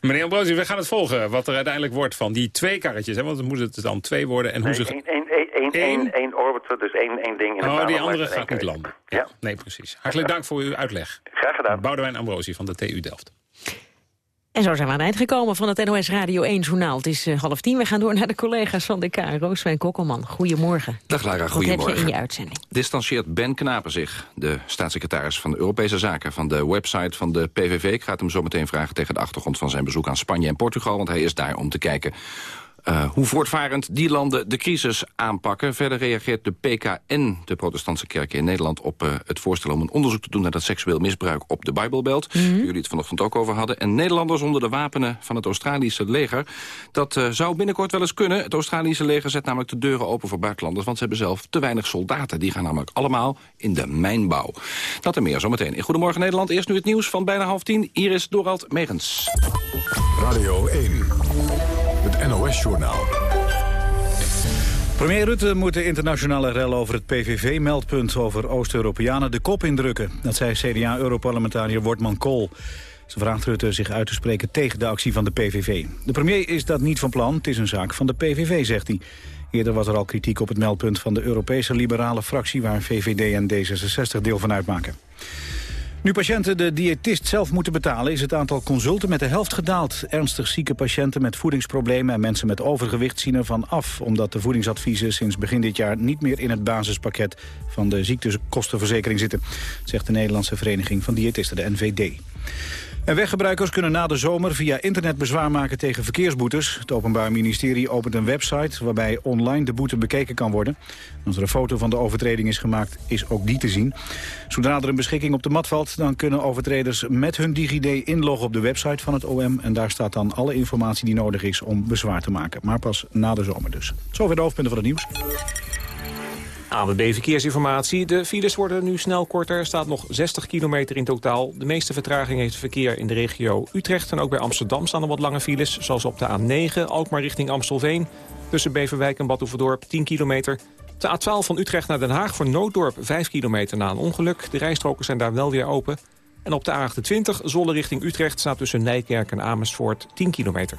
Meneer Ambrosi, we gaan het volgen wat er uiteindelijk wordt van die twee karretjes. Hè? Want dan moet het dan twee worden. En hoe nee, ze... één, één, één, één, orbiter, dus één, één ding in het Oh, die andere gaat niet landen. Ja, Nee, precies. Hartelijk dank voor uw uitleg. Graag gedaan. Boudewijn Ambrosi van de TU Delft. En zo zijn we aan het eind gekomen van het NOS Radio 1 journaal. Het is uh, half tien. We gaan door naar de collega's van de KRO. Sven Kokkelman, goedemorgen. Dag Lara, Wat goedemorgen. heb je in je uitzending? Distancieert Ben Knapen zich, de staatssecretaris van de Europese Zaken... van de website van de PVV. Ik ga het hem zo meteen vragen tegen de achtergrond van zijn bezoek aan Spanje en Portugal... want hij is daar om te kijken uh, hoe voortvarend die landen de crisis aanpakken. Verder reageert de PKN, de protestantse kerk in Nederland... op uh, het voorstel om een onderzoek te doen naar dat seksueel misbruik op de Bijbelbelt. Mhm. Jullie het vanochtend ook over hadden. En Nederlanders onder de wapenen van het Australische leger. Dat uh, zou binnenkort wel eens kunnen. Het Australische leger zet namelijk de deuren open voor buitenlanders... want ze hebben zelf te weinig soldaten. Die gaan namelijk allemaal in de mijnbouw. Dat en meer zometeen in Goedemorgen Nederland. Eerst nu het nieuws van bijna half tien. Hier is Dorald Megens. Radio 1. Het NOS-journaal. Premier Rutte moet de internationale rel over het PVV-meldpunt over Oost-Europeanen de kop indrukken. Dat zei CDA-europarlementariër Wortman Kool. Ze vraagt Rutte zich uit te spreken tegen de actie van de PVV. De premier is dat niet van plan, het is een zaak van de PVV, zegt hij. Eerder was er al kritiek op het meldpunt van de Europese liberale fractie... waar VVD en D66 deel van uitmaken. Nu patiënten de diëtist zelf moeten betalen... is het aantal consulten met de helft gedaald. Ernstig zieke patiënten met voedingsproblemen en mensen met overgewicht zien ervan af... omdat de voedingsadviezen sinds begin dit jaar niet meer in het basispakket... van de ziektekostenverzekering zitten, zegt de Nederlandse Vereniging van Diëtisten, de NVD. Weggebruikers kunnen na de zomer via internet bezwaar maken tegen verkeersboetes. Het Openbaar Ministerie opent een website waarbij online de boete bekeken kan worden. Als er een foto van de overtreding is gemaakt, is ook die te zien. Zodra er een beschikking op de mat valt, dan kunnen overtreders met hun DigiD inloggen op de website van het OM. En daar staat dan alle informatie die nodig is om bezwaar te maken. Maar pas na de zomer dus. Zover de hoofdpunten van het nieuws. ANWB Verkeersinformatie. De files worden nu snel korter. Er staat nog 60 kilometer in totaal. De meeste vertraging heeft het verkeer in de regio Utrecht. En ook bij Amsterdam staan er wat lange files. Zoals op de A9, Alkmaar richting Amstelveen. Tussen Beverwijk en Badhoevedorp 10 kilometer. De A12 van Utrecht naar Den Haag voor Nooddorp 5 kilometer na een ongeluk. De rijstroken zijn daar wel weer open. En op de A28 Zolle richting Utrecht staat tussen Nijkerk en Amersfoort 10 kilometer.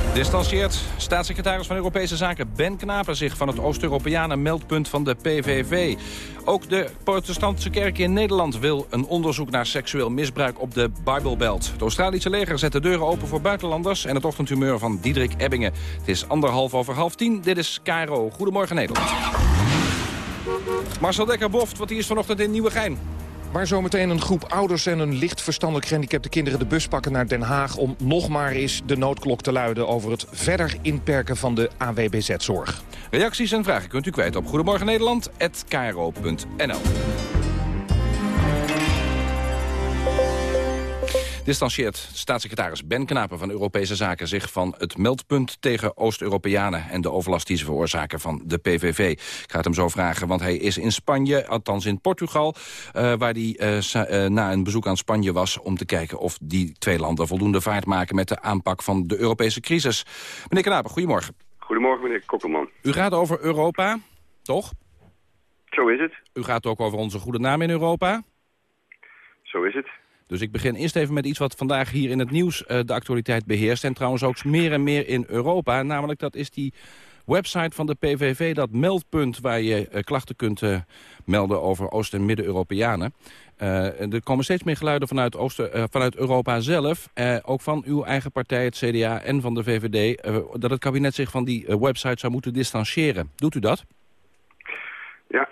Distanceert staatssecretaris van Europese Zaken Ben Knapen zich van het Oost-Europeanen meldpunt van de PVV. Ook de protestantse kerk in Nederland wil een onderzoek naar seksueel misbruik op de Bijbelbelt. Het Australische leger zet de deuren open voor buitenlanders en het ochtendhumeur van Diederik Ebbingen. Het is anderhalf over half tien. Dit is KRO. Goedemorgen Nederland. Marcel Dekker-Boft, wat hier is vanochtend in Nieuwegein. Waar zometeen een groep ouders en hun licht verstandelijk gehandicapte kinderen de bus pakken naar Den Haag... om nog maar eens de noodklok te luiden over het verder inperken van de AWBZ-zorg. Reacties en vragen kunt u kwijt op Goedemorgen Nederland@kro.nl. distanceert staatssecretaris Ben Knapen van Europese Zaken zich van het meldpunt tegen Oost-Europeanen en de overlast die ze veroorzaken van de PVV. Ik ga het hem zo vragen, want hij is in Spanje, althans in Portugal, uh, waar hij uh, na een bezoek aan Spanje was om te kijken of die twee landen voldoende vaart maken met de aanpak van de Europese crisis. Meneer Knapen, goedemorgen. Goedemorgen, meneer Kokkelman. U gaat over Europa, toch? Zo is het. U gaat ook over onze goede naam in Europa? Zo is het. Dus ik begin eerst even met iets wat vandaag hier in het nieuws uh, de actualiteit beheerst. En trouwens ook meer en meer in Europa. Namelijk dat is die website van de PVV, dat meldpunt waar je uh, klachten kunt uh, melden over Oost- en Midden-Europeanen. er komen steeds meer geluiden vanuit, Oosten, vanuit Europa zelf, ook van uw eigen partij, het CDA en van de VVD, dat het kabinet zich van die website zou moeten distancieren. Doet u dat? Ja,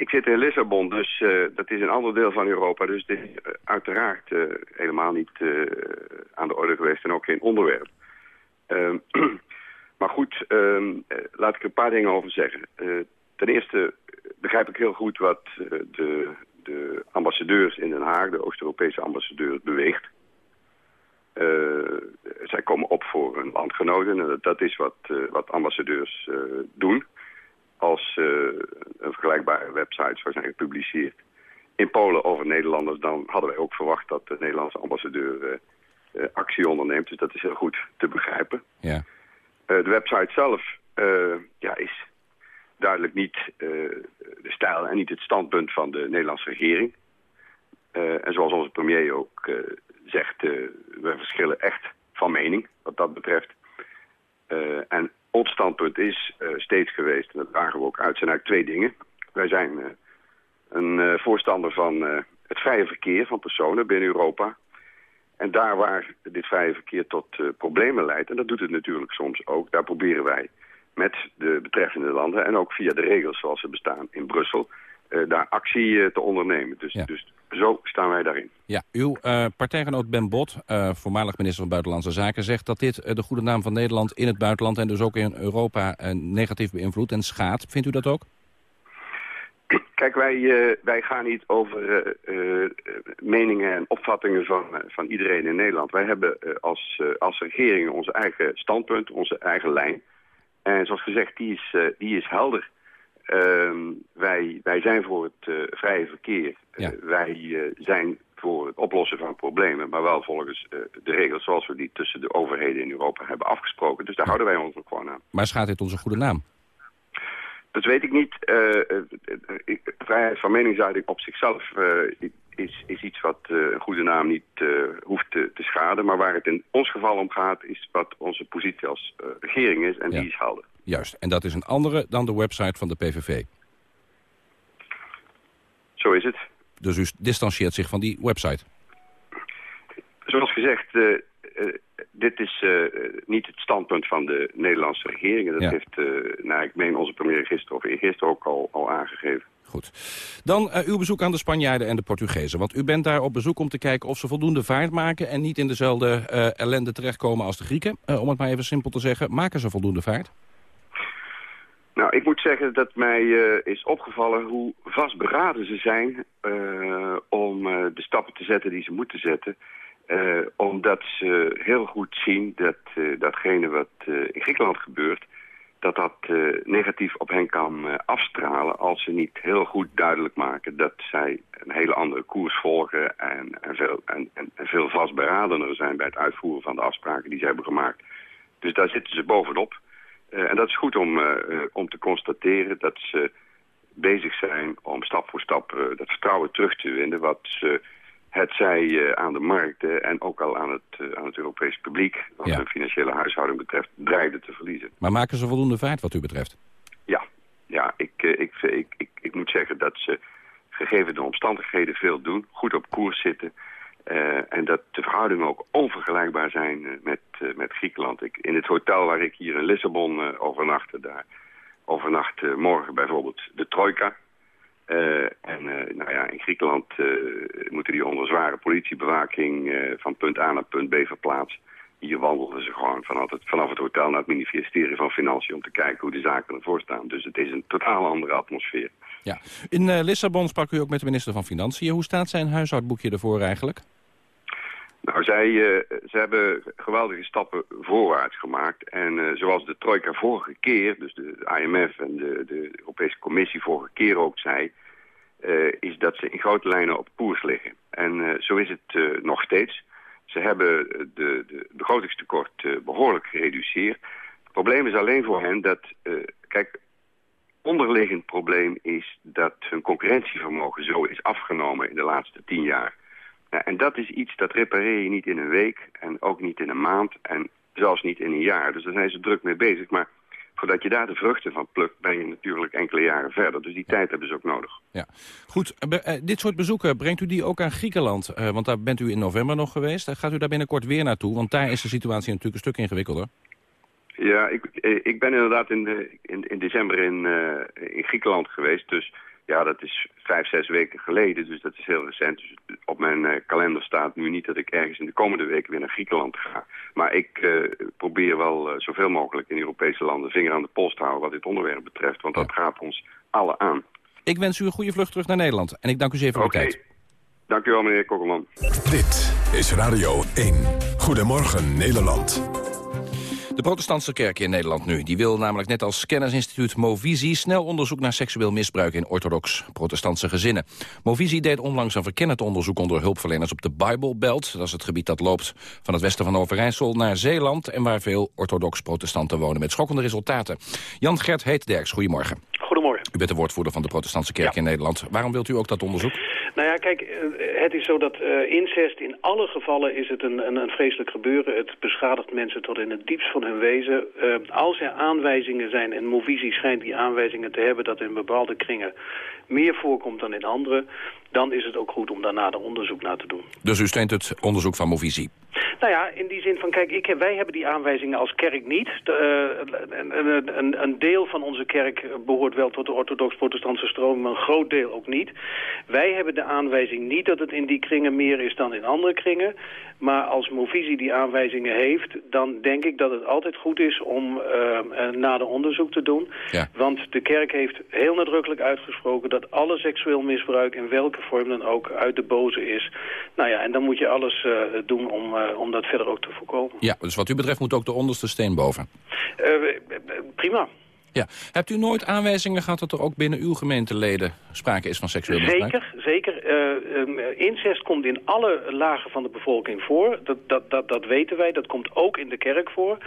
ik zit in Lissabon, dus uh, dat is een ander deel van Europa. Dus dit is uh, uiteraard uh, helemaal niet aan de orde geweest en ook geen onderwerp. Ehm, (clears throat) maar goed, ehm, laat ik er een paar dingen over zeggen. ten eerste begrijp ik heel goed wat de, de ambassadeurs in Den Haag, de Oost-Europese ambassadeurs, beweegt. zij komen op voor hun landgenoten en dat is wat, wat ambassadeurs doen als uh, een vergelijkbare website zou zijn gepubliceerd in Polen over Nederlanders, dan hadden wij ook verwacht dat de Nederlandse ambassadeur uh, uh, actie onderneemt. Dus dat is heel goed te begrijpen. Ja. de website zelf ja, is duidelijk niet de stijl en niet het standpunt van de Nederlandse regering. en zoals onze premier ook zegt, we verschillen echt van mening wat dat betreft. en ons standpunt is uh, steeds geweest, en dat dragen we ook uit, zijn eigenlijk twee dingen. Wij zijn uh, een uh, voorstander van het vrije verkeer van personen binnen Europa. En daar waar dit vrije verkeer tot problemen leidt, en dat doet het natuurlijk soms ook, daar proberen wij met de betreffende landen en ook via de regels zoals ze bestaan in Brussel, daar actie te ondernemen. Dus, ja. dus zo staan wij daarin. Ja, uw uh, partijgenoot Ben Bot, uh, voormalig minister van Buitenlandse Zaken... zegt dat dit uh, de goede naam van Nederland in het buitenland... en dus ook in Europa negatief beïnvloedt en schaadt. Vindt u dat ook? Kijk, wij, wij gaan niet over meningen en opvattingen van, van iedereen in Nederland. Wij hebben als, als regering onze eigen standpunt, onze eigen lijn. En zoals gezegd, die is, die is helder. Uh, wij, wij zijn voor het uh, vrije verkeer. Ja. Uh, wij uh, zijn voor het oplossen van problemen, maar wel volgens de regels zoals we die tussen de overheden in Europa hebben afgesproken. Dus daar houden wij ons ook gewoon aan. Maar schaadt dit onze goede naam? Dat weet ik niet. vrijheid van meningsuiting op zichzelf is, is iets wat een goede naam niet hoeft te, te, schaden. Maar waar het in ons geval om gaat, is wat onze positie als regering is. En ja. die is helder. Juist, en dat is een andere dan de website van de PVV. Zo is het. Dus u distancieert zich van die website? Zoals gezegd, uh, uh, dit is uh, niet het standpunt van de Nederlandse regering. En dat ja. heeft, nou, ik meen, onze premier gisteren of eergisteren ook al, al aangegeven. Goed. Dan uw bezoek aan de Spanjaarden en de Portugezen. Want u bent daar op bezoek om te kijken of ze voldoende vaart maken... en niet in dezelfde ellende terechtkomen als de Grieken. om het maar even simpel te zeggen, maken ze voldoende vaart? Nou, ik moet zeggen dat mij uh, is opgevallen hoe vastberaden ze zijn uh, om uh, de stappen te zetten die ze moeten zetten. omdat ze heel goed zien dat datgene wat in Griekenland gebeurt, dat dat negatief op hen kan afstralen als ze niet heel goed duidelijk maken dat zij een hele andere koers volgen en, en, veel, en, en veel vastberadener zijn bij het uitvoeren van de afspraken die ze hebben gemaakt. Dus daar zitten ze bovenop. Uh, en dat is goed om, uh, om te constateren dat ze bezig zijn om stap voor stap dat vertrouwen terug te winnen... wat ze, het zij aan de markten en ook al aan het, aan het Europees publiek... wat ja. hun financiële huishouding betreft, dreigden te verliezen. Maar maken ze voldoende vaart wat u betreft? Ja, ja ik, ik, ik, ik, ik moet zeggen dat ze gegeven de omstandigheden veel doen, goed op koers zitten... Uh, en dat de verhoudingen ook onvergelijkbaar zijn uh, met, uh, met Griekenland. Ik, in het hotel waar ik hier in Lissabon overnachtte, daar overnacht morgen bijvoorbeeld de Trojka. en nou ja, in Griekenland moeten die onder zware politiebewaking van punt A naar punt B verplaatsen. Hier wandelden ze gewoon vanaf het, vanaf het hotel naar het ministerie van Financiën om te kijken hoe de zaken ervoor staan. Dus het is een totaal andere atmosfeer. Ja. In uh, Lissabon sprak u ook met de minister van Financiën. Hoe staat zijn huishoudboekje ervoor eigenlijk? Nou, zij, uh, ze hebben geweldige stappen voorwaarts gemaakt. En uh, zoals de trojka vorige keer, dus de IMF en de, de Europese Commissie vorige keer ook zei... is dat ze in grote lijnen op koers liggen. En zo is het nog steeds. Ze hebben de, de begrotingstekort behoorlijk gereduceerd. Het probleem is alleen voor hen dat... kijk, onderliggend probleem is dat hun concurrentievermogen zo is afgenomen in de laatste tien jaar. Ja, en dat is iets dat repareer je niet in een week en ook niet in een maand en zelfs niet in een jaar. Dus daar zijn ze druk mee bezig. Maar voordat je daar de vruchten van plukt, ben je natuurlijk enkele jaren verder. Dus die tijd hebben ze ook nodig. Ja, goed. Uh, dit soort bezoeken, brengt u die ook aan Griekenland? Uh, want daar bent u in november nog geweest. Gaat u daar binnenkort weer naartoe? Want daar is de situatie natuurlijk een stuk ingewikkelder. Ja, ik, ik ben inderdaad in, de, in, in december in, uh, in Griekenland geweest. Dus ja, dat is vijf, zes weken geleden. Dus dat is heel recent. Dus op mijn uh, kalender staat nu niet dat ik ergens in de komende weken weer naar Griekenland ga. Maar ik uh, probeer wel zoveel mogelijk in Europese landen vinger aan de post te houden wat dit onderwerp betreft. Want dat gaat ons alle aan. Ik wens u een goede vlucht terug naar Nederland. En ik dank u zeer voor okay. uw tijd. Dank u wel, meneer Kokkelman. Dit is Radio 1. Goedemorgen, Nederland. De protestantse kerk in Nederland nu. Die wil namelijk net als kennisinstituut Movisi... snel onderzoek naar seksueel misbruik in orthodox protestantse gezinnen. Movisi deed onlangs een verkennend onderzoek onder hulpverleners op de Bible Belt. Dat is het gebied dat loopt van het westen van Overijssel naar Zeeland... en waar veel orthodox protestanten wonen met schokkende resultaten. Jan Gert Heetderks, goedemorgen. U bent de woordvoerder van de protestantse kerk in Nederland. Waarom wilt u ook dat onderzoek? Nou ja, kijk, het is zo dat uh, incest in alle gevallen is het een, een, een, vreselijk gebeuren. Het beschadigt mensen tot in het diepst van hun wezen. Uh, als er aanwijzingen zijn, en Movisie schijnt die aanwijzingen te hebben... dat in bepaalde kringen meer voorkomt dan in andere... dan is het ook goed om daar nader onderzoek naar te doen. Dus u steunt het onderzoek van Movisie? Nou ja, in die zin van, kijk, ik wij hebben die aanwijzingen als kerk niet. De, uh, een, een, een, deel van onze kerk behoort wel tot de orthodox-protestantse stroom, maar een groot deel ook niet. Wij hebben de aanwijzing niet dat het in die kringen meer is dan in andere kringen. Maar als Movisie die aanwijzingen heeft, dan denk ik dat het altijd goed is om uh, nader onderzoek te doen. Ja. Want de kerk heeft heel nadrukkelijk uitgesproken dat alle seksueel misbruik in welke vorm dan ook uit de boze is. Nou ja, en dan moet je alles uh, doen om, uh, om dat verder ook te voorkomen. Ja, dus wat u betreft moet ook de onderste steen boven. prima. Ja. Hebt u nooit aanwijzingen gehad dat er ook binnen uw gemeenteleden sprake is van seksueel misbruik? Zeker, zeker. Uh, um, incest komt in alle lagen van de bevolking voor. Dat, dat, dat, dat weten wij. Dat komt ook in de kerk voor.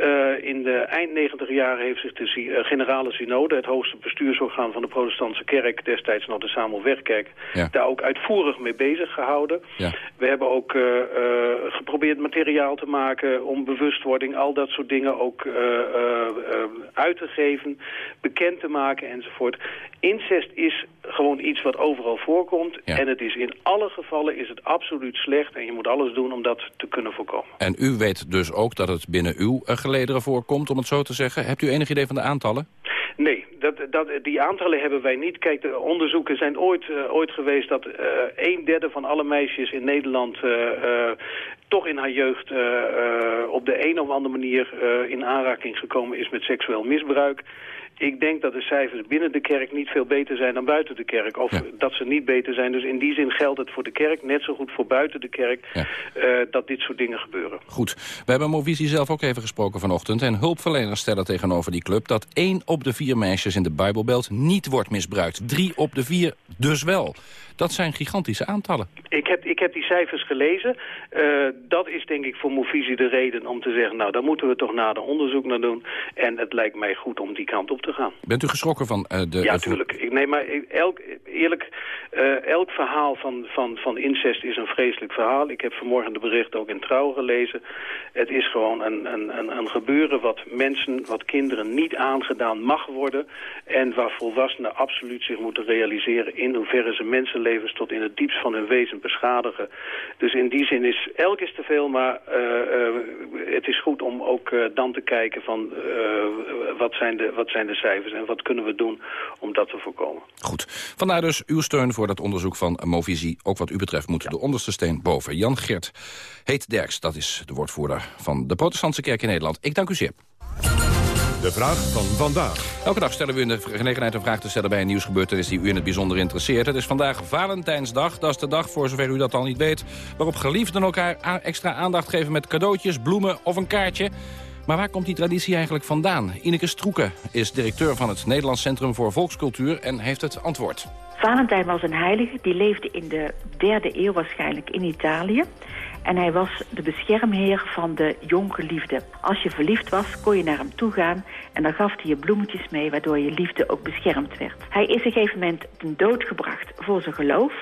Uh, in de eind negentig jaren heeft zich de uh, generale synode, het hoogste bestuursorgaan van de protestantse kerk, destijds nog de Samuel Wegkerk, ja. daar ook uitvoerig mee bezig gehouden. Ja. We hebben ook geprobeerd materiaal te maken om bewustwording, al dat soort dingen ook uit te geven, bekend te maken enzovoort. Incest is gewoon iets wat overal voorkomt. En het is in alle gevallen is het absoluut slecht. En je moet alles doen om dat te kunnen voorkomen. En u weet dus ook dat het binnen uw uh, gelederen voorkomt, om het zo te zeggen. Hebt u enig idee van de aantallen? Nee, dat, dat, die aantallen hebben wij niet. Kijk, de onderzoeken zijn ooit, uh, ooit geweest dat uh, een derde van alle meisjes in Nederland uh, toch in haar jeugd op de een of andere manier in aanraking gekomen is met seksueel misbruik ik denk dat de cijfers binnen de kerk niet veel beter zijn dan buiten de kerk. Of dat ze niet beter zijn. Dus in die zin geldt het voor de kerk net zo goed voor buiten de kerk... Uh, dat dit soort dingen gebeuren. Goed. We hebben Movisie zelf ook even gesproken vanochtend. En hulpverleners stellen tegenover die club... dat één op de vier meisjes in de Bijbelbelt niet wordt misbruikt. Drie op de vier dus wel. Dat zijn gigantische aantallen. Ik heb, ik heb die cijfers gelezen. Uh, dat is denk ik voor Movisie de reden om te zeggen... nou, daar moeten we toch nader onderzoek naar doen. En het lijkt mij goed om die kant op te gaan. Bent u geschrokken van uh, de... Ja, natuurlijk. Ik, nee, maar elk, eerlijk, uh, elk verhaal van, van, van incest is een vreselijk verhaal. Ik heb vanmorgen de berichten ook in Trouw gelezen. Het is gewoon een, een, een, een gebeuren wat mensen, wat kinderen niet aangedaan mag worden... en waar volwassenen absoluut zich moeten realiseren... in hoeverre ze mensenlevens tot in het diepst van hun wezen beschadigen. Dus in die zin is elk is te veel, maar uh, uh, het is goed om ook uh, dan te kijken van wat, zijn de, wat zijn de cijfers en wat kunnen we doen om dat te voorkomen. Goed. Vandaar dus uw steun voor dat onderzoek van Movisie. Ook wat u betreft moet ja. de onderste steen boven. Jan Gert Heet Derks, dat is de woordvoerder van de protestantse kerk in Nederland. Ik dank u zeer. De vraag van vandaag. Elke dag stellen we u de gelegenheid een vraag te stellen bij een nieuwsgebeurtenis die u in het bijzonder interesseert. Het is vandaag Valentijnsdag. Dat is de dag, voor zover u dat al niet weet, waarop geliefden elkaar extra aandacht geven met cadeautjes, bloemen of een kaartje. Maar waar komt die traditie eigenlijk vandaan? Ineke Stroeken is directeur van het Nederlands Centrum voor Volkscultuur en heeft het antwoord. Valentijn was een heilige, die leefde in de derde eeuw waarschijnlijk in Italië. En hij was de beschermheer van de jonggeliefde. Als je verliefd was, kon je naar hem toe gaan... en dan gaf hij je bloemetjes mee, waardoor je liefde ook beschermd werd. Hij is op een gegeven moment ten dood gebracht voor zijn geloof...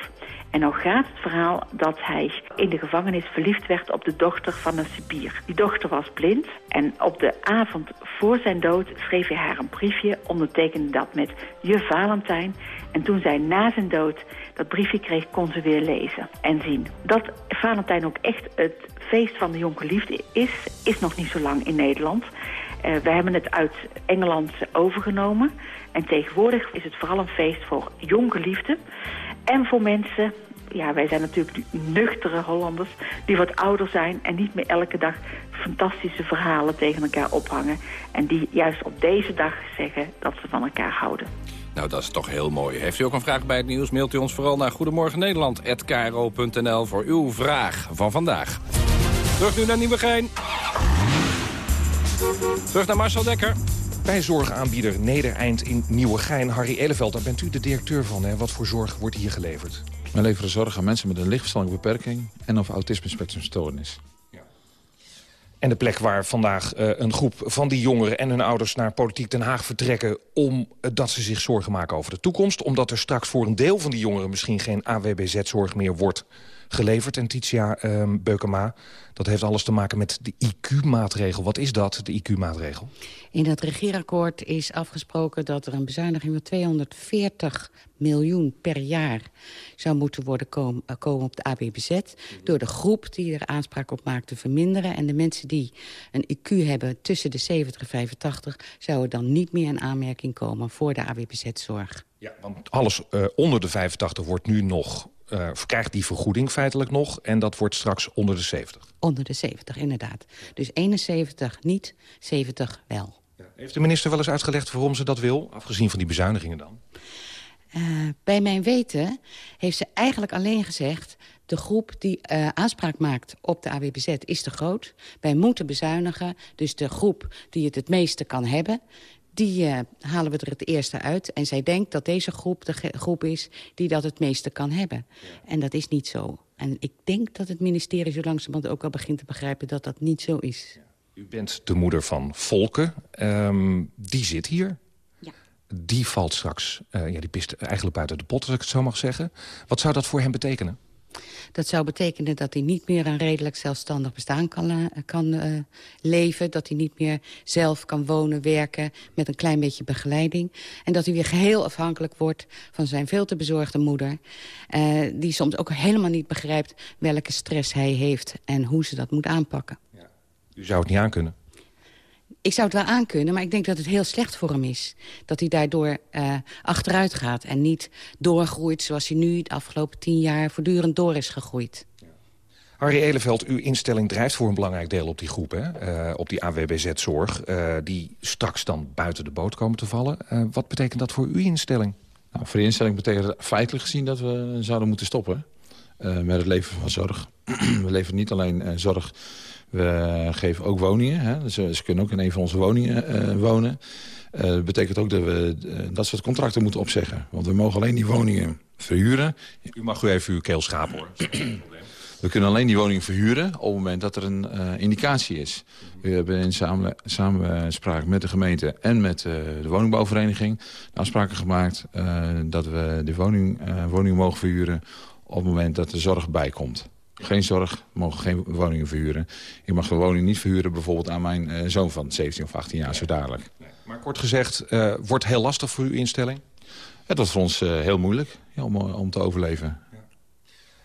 En nou gaat het verhaal dat hij in de gevangenis verliefd werd op de dochter van een cipier. Die dochter was blind en op de avond voor zijn dood schreef hij haar een briefje, ondertekende dat met je Valentijn. En toen zij na zijn dood dat briefje kreeg, kon ze weer lezen en zien. Dat Valentijn ook echt het feest van de jonge liefde is, is nog niet zo lang in Nederland. Uh, we hebben het uit Engeland overgenomen. En tegenwoordig is het vooral een feest voor jonge liefde. En voor mensen, ja, wij zijn natuurlijk nuchtere Hollanders... die wat ouder zijn en niet meer elke dag fantastische verhalen tegen elkaar ophangen. En die juist op deze dag zeggen dat ze van elkaar houden. Nou, dat is toch heel mooi. Heeft u ook een vraag bij het nieuws, mailt u ons vooral naar goedemorgennederland.kro.nl voor uw vraag van vandaag. Terug nu naar Nieuwegein. Terug naar Marcel Dekker. Bij zorgaanbieder Nedereind in Nieuwegein. Harry Eleveld, daar bent u de directeur van. Hè? Wat voor zorg wordt hier geleverd? We leveren zorg aan mensen met een lichtverstandelijke beperking... en of autisme-spectrumstoornis. En de plek waar vandaag uh, een groep van die jongeren en hun ouders naar Politiek Den Haag vertrekken... omdat ze zich zorgen maken over de toekomst. Omdat er straks voor een deel van die jongeren misschien geen AWBZ-zorg meer wordt geleverd. En Titia um, Beukema, dat heeft alles te maken met de IQ-maatregel. Wat is dat, de IQ-maatregel? In dat regeerakkoord is afgesproken dat er een bezuiniging van 240 miljoen per jaar zou moeten worden komen, uh, komen op de ABBZ... door de groep die er aanspraak op maakt te verminderen. En de mensen die een IQ hebben tussen de 70 en 85... zouden dan niet meer in aanmerking komen voor de ABBZ-zorg. Ja, want alles uh, onder de 85 wordt nu nog uh, krijgt die vergoeding feitelijk nog. En dat wordt straks onder de 70. Onder de 70, inderdaad. Dus 71 niet, 70 wel. Ja. Heeft de minister wel eens uitgelegd waarom ze dat wil? Afgezien van die bezuinigingen dan? Uh, bij mijn weten heeft ze eigenlijk alleen gezegd... de groep die uh, aanspraak maakt op de AWBZ is te groot. Wij moeten bezuinigen, dus de groep die het het meeste kan hebben die uh, halen we er het eerste uit. En zij denkt dat deze groep de groep is die dat het meeste kan hebben. Ja. En dat is niet zo. En ik denk dat het ministerie zo langzamerhand ook al begint te begrijpen dat dat niet zo is. Ja. U bent de moeder van Volken. Um, die zit hier. Ja. Die valt straks, uh, ja, die pist eigenlijk buiten de pot, als ik het zo mag zeggen. Wat zou dat voor hem betekenen? Dat zou betekenen dat hij niet meer een redelijk zelfstandig bestaan kan, uh, kan uh, leven. Dat hij niet meer zelf kan wonen, werken met een klein beetje begeleiding. En dat hij weer geheel afhankelijk wordt van zijn veel te bezorgde moeder. Uh, die soms ook helemaal niet begrijpt welke stress hij heeft en hoe ze dat moet aanpakken. Ja. U zou het niet aankunnen? Ik zou het wel aankunnen, maar ik denk dat het heel slecht voor hem is. Dat hij daardoor uh, achteruit gaat en niet doorgroeit... zoals hij nu de afgelopen tien jaar voortdurend door is gegroeid. Harry Eleveld, uw instelling drijft voor een belangrijk deel op die groep, hè? Uh, op die AWBZ-zorg, uh, die straks dan buiten de boot komen te vallen. Uh, wat betekent dat voor uw instelling? Nou, voor de instelling betekent het feitelijk gezien dat we zouden moeten stoppen met het leveren van zorg. (clears throat) we leveren niet alleen zorg we geven ook woningen. Hè? Dus ze kunnen ook in een van onze woningen uh, wonen. Uh, dat betekent ook dat we uh, dat soort contracten moeten opzeggen. Want we mogen alleen die woningen verhuren. U mag u even uw keel schapen hoor. we kunnen alleen die woningen verhuren op het moment dat er een indicatie is. We hebben in samen, samenspraak met de gemeente en met de woningbouwvereniging... afspraken gemaakt dat we de woning, woningen mogen verhuren op het moment dat de zorg bijkomt. Geen zorg, mogen geen woningen verhuren. Ik mag de woning niet verhuren bijvoorbeeld aan mijn uh, zoon van 17 of 18 jaar, zo dadelijk. Maar kort gezegd, uh, wordt heel lastig voor uw instelling? Het was voor ons uh, heel moeilijk ja, om, om te overleven. Ja.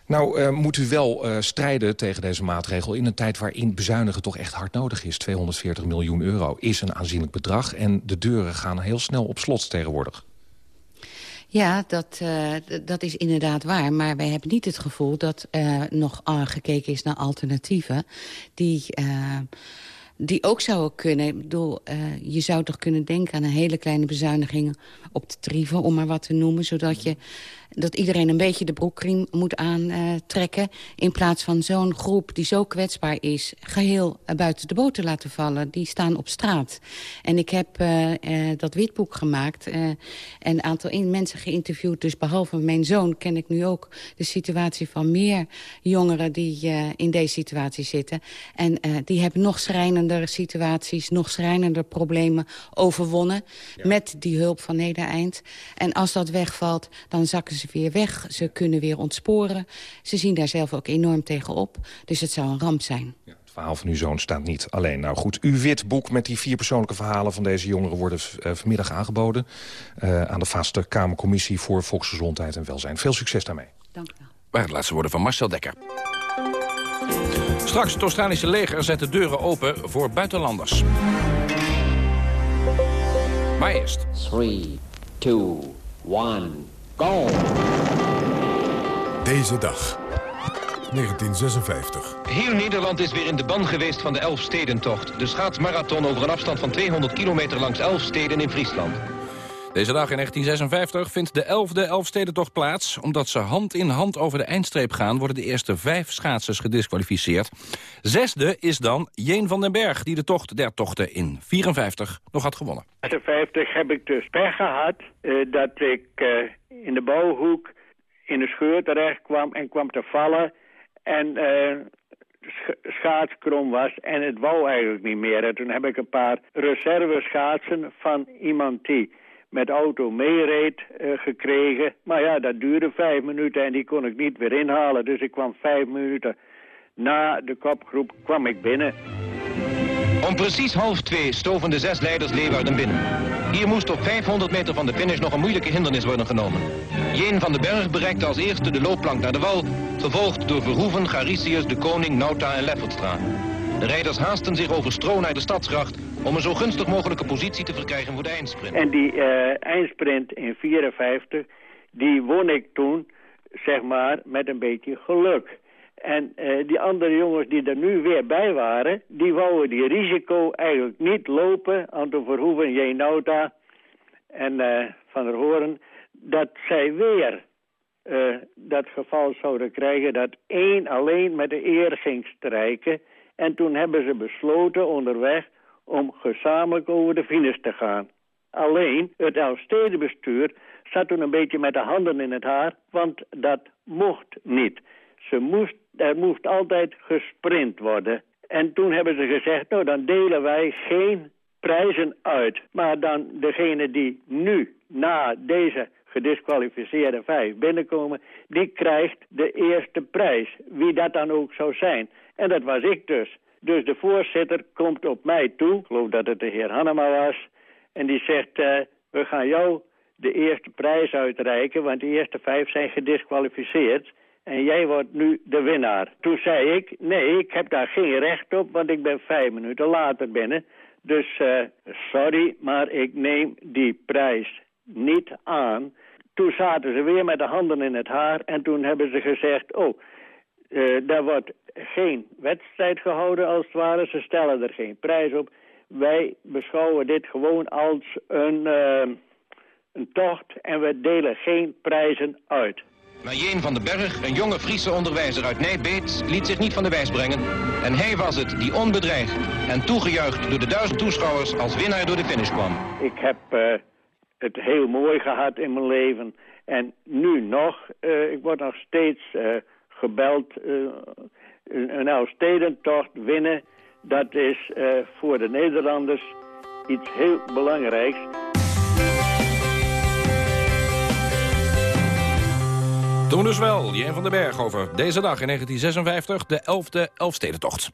Nou, moet u wel strijden tegen deze maatregel... in een tijd waarin bezuinigen toch echt hard nodig is. 240 miljoen euro is een aanzienlijk bedrag... en de deuren gaan heel snel op slot tegenwoordig. Ja, dat, uh, dat is inderdaad waar. Maar wij hebben niet het gevoel dat uh, nog gekeken is naar alternatieven... die, uh, die ook zouden kunnen. Ik bedoel, je zou toch kunnen denken aan een hele kleine bezuiniging op de trieven... om maar wat te noemen, zodat je dat iedereen een beetje de broekriem moet aantrekken... in plaats van zo'n groep die zo kwetsbaar is... geheel buiten de boot te laten vallen. Die staan op straat. En ik heb uh, uh, dat witboek gemaakt uh, en een aantal mensen geïnterviewd. Dus behalve mijn zoon ken ik nu ook de situatie van meer jongeren... die in deze situatie zitten. En die hebben nog schrijnender situaties, nog schrijnender problemen overwonnen... Ja. met die hulp van Nedereind. En als dat wegvalt, dan zakken ze ze weer weg. Ze kunnen weer ontsporen. Ze zien daar zelf ook enorm tegen op. Dus het zou een ramp zijn. Ja, het verhaal van uw zoon staat niet alleen. Nou goed, uw wit boek met die vier persoonlijke verhalen van deze jongeren... worden uh, vanmiddag aangeboden uh, aan de vaste Kamercommissie... voor Volksgezondheid en Welzijn. Veel succes daarmee. Dank u wel. Waar het laatste woorden van Marcel Dekker. Straks het Australische leger zet de deuren open voor buitenlanders. Maar eerst. 3, 2, 1... Deze dag. 1956. Heel Nederland is weer in de ban geweest van de Elfstedentocht. De schaatsmarathon over een afstand van 200 kilometer langs elf steden in Friesland. Deze dag in 1956 vindt de 11e Elfstedentocht plaats. Omdat ze hand in hand over de eindstreep gaan... worden de eerste vijf schaatsers gedisqualificeerd. Zesde is dan Jeen van den Berg... die de tocht der tochten in 54 nog had gewonnen. In 56 heb ik dus pech gehad... Uh, dat ik uh, in de bouwhoek in de scheur terecht kwam... en kwam te vallen... en uh, sch schaatskrom was en het wou eigenlijk niet meer. En toen heb ik een paar reserve schaatsen van iemand die met auto meereed uh, gekregen. Maar ja, dat duurde vijf minuten en die kon ik niet weer inhalen. Dus ik kwam vijf minuten na de kopgroep kwam ik binnen. Om precies half twee stoven de zes leiders Leeuwarden binnen. Hier moest op 500 meter van de finish nog een moeilijke hindernis worden genomen. Jeen van den Berg bereikte als eerste de loopplank naar de wal... gevolgd door Verhoeven, Garicius, De Koning, Nauta en Leffertstra. De rijders haasten zich over stro naar de stadsgracht... om een zo gunstig mogelijke positie te verkrijgen voor de eindsprint. En die uh, eindsprint in 54, die won ik toen, zeg maar, met een beetje geluk. En uh, die andere jongens die er nu weer bij waren... die wouden die risico eigenlijk niet lopen. Anton Verhoeven, J. Nauta en uh, Van der Hoorn... dat zij weer dat geval zouden krijgen... dat één alleen met de eer ging strijken... En toen hebben ze besloten onderweg om gezamenlijk over de finish te gaan. Alleen, het Elfstedenbestuur zat toen een beetje met de handen in het haar, want dat mocht niet. Ze moest, er moest altijd gesprint worden. En toen hebben ze gezegd, nou dan delen wij geen prijzen uit. Maar dan degene die nu na deze gedisqualificeerde vijf binnenkomen, die krijgt de eerste prijs. Wie dat dan ook zou zijn. En dat was ik dus. Dus de voorzitter komt op mij toe, ik geloof dat het de heer Hannema was, en die zegt, uh, we gaan jou de eerste prijs uitreiken, want de eerste vijf zijn gedisqualificeerd. En jij wordt nu de winnaar. Toen zei ik, nee, ik heb daar geen recht op, want ik ben vijf minuten later binnen. Dus uh, sorry, maar ik neem die prijs niet aan. Toen zaten ze weer met de handen in het haar en toen hebben ze gezegd... oh, uh, daar wordt geen wedstrijd gehouden als het ware. Ze stellen er geen prijs op. Wij beschouwen dit gewoon als een, uh, een tocht en we delen geen prijzen uit. Maar Jeen van den Berg, een jonge Friese onderwijzer uit Nijbeet, liet zich niet van de wijs brengen. En hij was het die onbedreigd en toegejuicht door de duizend toeschouwers als winnaar door de finish kwam. Ik heb uh, het heel mooi gehad in mijn leven. En nu nog, uh, ik word nog steeds uh, gebeld. een Elfstedentocht winnen, dat is voor de Nederlanders iets heel belangrijks. Toen dus wel, Jen van den Berg over deze dag in 1956, de 11e Elfstedentocht.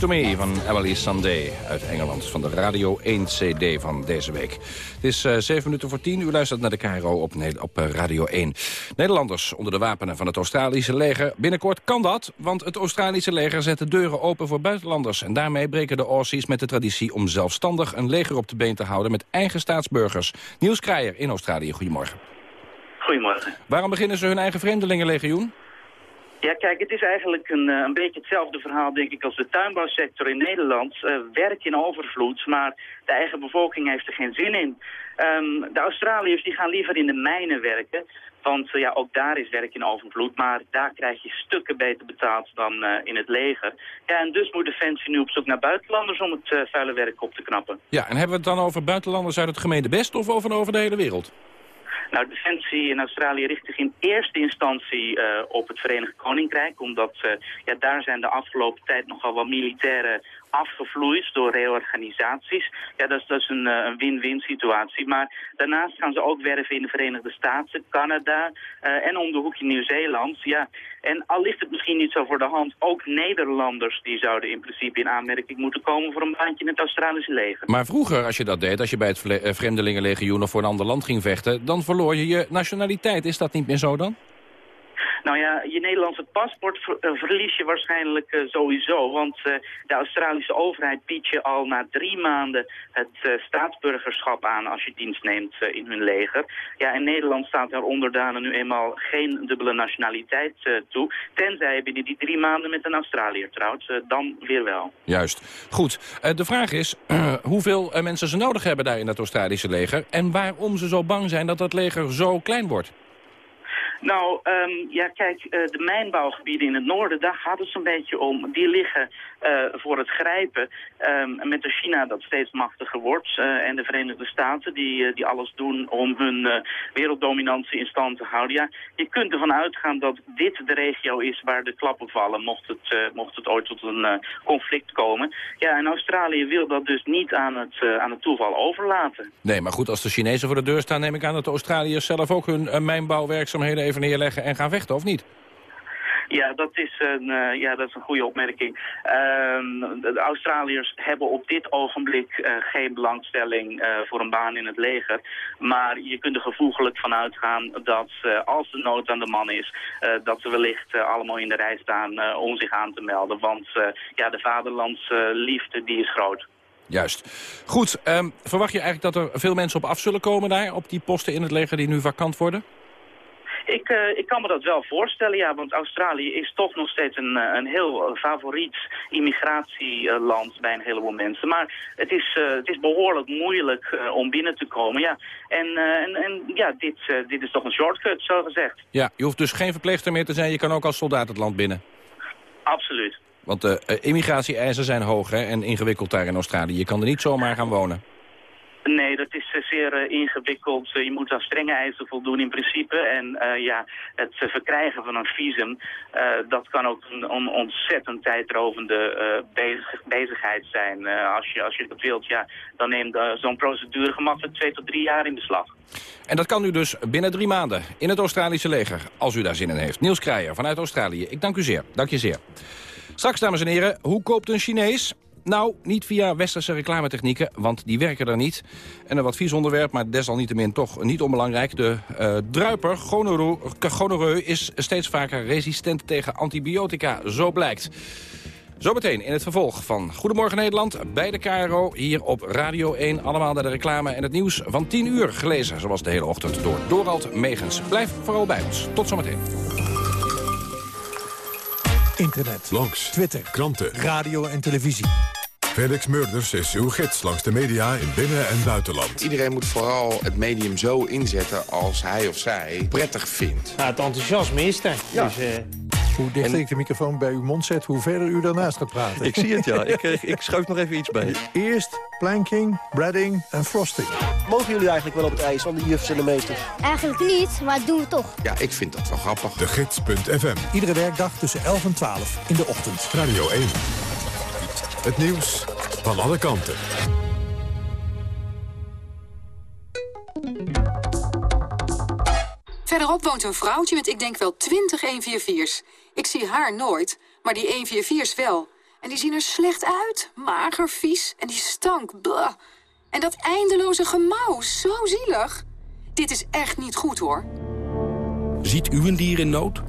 To Me van Emily Sandé uit Engeland... van de Radio 1 CD van deze week. Het is uh, 7 minuten voor 10. U luistert naar de KRO op, op uh, Radio 1. Nederlanders onder de wapenen van het Australische leger. Binnenkort kan dat, want het Australische leger zet de deuren open voor buitenlanders. En daarmee breken de Aussies met de traditie om zelfstandig een leger op de been te houden... met eigen staatsburgers. Niels Kreijer in Australië, goedemorgen. Goedemorgen. Waarom beginnen ze hun eigen vreemdelingenlegioen? Ja, kijk, het is eigenlijk een, eh, een beetje hetzelfde verhaal, denk ik, als de tuinbouwsector in Nederland. Uh, werk in overvloed, maar de eigen bevolking heeft er geen zin in. Um, de Australiërs die gaan liever in de mijnen werken, want uh, ja, ook daar is werk in overvloed. Maar daar krijg je stukken beter betaald dan in het leger. Ja, en dus moet Defensie nu op zoek naar buitenlanders om het vuile werk op te knappen. Ja, en hebben we het dan over buitenlanders uit het gemeente Best of over, over de hele wereld? Nou, Defensie in Australië richt zich in eerste instantie uh, op het Verenigd Koninkrijk. Omdat uh, ja, daar zijn de afgelopen tijd nogal wat militairen afgevloeid door reorganisaties. Ja, dat is, is een win-win situatie. Maar daarnaast gaan ze ook werven in de Verenigde Staten, Canada en om de hoekje Nieuw-Zeeland. Ja, en al ligt het misschien niet zo voor de hand, ook Nederlanders die zouden in principe in aanmerking moeten komen voor een baantje in het Australische leger. Maar vroeger, als je dat deed, als je bij het Vreemdelingenlegioen of voor een ander land ging vechten, dan verloor je je nationaliteit. Is dat niet meer zo dan? Nou ja, je Nederlandse paspoort uh, verlies je waarschijnlijk uh, sowieso. Want uh, de Australische overheid biedt je al na drie maanden het staatsburgerschap aan als je dienst neemt in hun leger. Ja, in Nederland staat er onderdanen nu eenmaal geen dubbele nationaliteit toe. Tenzij je binnen die drie maanden met een Australiër trouwt. dan weer wel. Juist. Goed. de vraag is (clears throat) hoeveel mensen ze nodig hebben daar in het Australische leger. En waarom ze zo bang zijn dat dat leger zo klein wordt. Nou, um, ja, kijk, uh, de mijnbouwgebieden in het noorden, daar gaat het zo'n beetje om. Die liggen voor het grijpen um, met de China dat steeds machtiger wordt. Uh, en de Verenigde Staten die, die alles doen om hun werelddominantie in stand te houden. Ja, je kunt ervan uitgaan dat dit de regio is waar de klappen vallen, mocht het, mocht het ooit tot een conflict komen. Ja, en Australië wil dat dus niet aan het, aan het toeval overlaten. Nee, maar goed, als de Chinezen voor de deur staan, neem ik aan dat de Australiërs zelf ook hun mijnbouwwerkzaamheden even neerleggen en gaan vechten, of niet? Ja, dat is een, uh, ja, dat is een goede opmerking. Uh, de Australiërs hebben op dit ogenblik uh, geen belangstelling uh, voor een baan in het leger. Maar je kunt er gevoeglijk van uitgaan dat als de nood aan de man is... dat ze wellicht allemaal in de rij staan om zich aan te melden. Want ja, de vaderlandsliefde die is groot. Juist. Goed, um, verwacht je eigenlijk dat er veel mensen op af zullen komen daar... op die posten in het leger die nu vakant worden? Ik, uh, ik kan me dat wel voorstellen, ja, want Australië is toch nog steeds een, eh, een heel favoriet immigratieland bij een heleboel mensen. Maar het is, uh, het is behoorlijk moeilijk uh, om binnen te komen, ja. En, en, en ja, dit, dit is toch een shortcut, zo gezegd. Ja, je hoeft dus geen verpleegster meer te zijn, je kan ook als soldaat het land binnen. Absoluut. Want de immigratie-eisen zijn hoog hè, en ingewikkeld daar in Australië. Je kan er niet zomaar gaan wonen. Nee, dat is uh, zeer uh, ingewikkeld. Uh, je moet aan strenge eisen voldoen in principe. En ja, het verkrijgen van een visum, dat kan ook een, ontzettend tijdrovende bezig, bezigheid zijn. als, je, als je dat wilt, ja, dan neemt zo'n procedure gemakkelijk twee tot drie jaar in beslag. En dat kan u dus binnen drie maanden in het Australische leger, als u daar zin in heeft. Niels Kreijer vanuit Australië, ik dank u zeer. Dank je zeer. Straks, dames en heren, hoe koopt een Chinees nou, niet via westerse reclametechnieken, want die werken er niet. En een wat vies onderwerp, maar desalniettemin toch niet onbelangrijk. De uh, druiper, gonoreu, is steeds vaker resistent tegen antibiotica, zo blijkt. Zometeen in het vervolg van Goedemorgen Nederland bij de KRO. Hier op Radio 1, allemaal naar de reclame en het nieuws van 10 uur. Gelezen, zoals de hele ochtend, door Dorald Megens. Blijf vooral bij ons. Tot zometeen. Internet, langs, Twitter, kranten, radio en televisie. Felix Murders is uw gids langs de media in binnen- en buitenland. Iedereen moet vooral het medium zo inzetten als hij of zij prettig vindt. Nou, het enthousiasme is er. Ja. Dus, uh... Hoe dichter ik de microfoon bij uw mond zet, hoe verder u daarnaast gaat praten. Ik zie het, ja. (laughs) ik, eh, ik schuif nog even iets bij. Eerst planking, breading en frosting. Mogen jullie eigenlijk wel op het ijs van de jufs en de meesters? Eigenlijk niet, maar dat doen we toch. Ja, ik vind dat wel grappig. De Gids.fm. Iedere werkdag tussen 11 en 12 in de ochtend. Radio 1. Het nieuws van alle kanten. Verderop woont een vrouwtje met ik denk wel 20 144's. Ik zie haar nooit, maar die 144's wel. En die zien er slecht uit, mager, vies en die stank. Blah. En dat eindeloze gemauw, zo zielig. Dit is echt niet goed, hoor. Ziet u een dier in nood?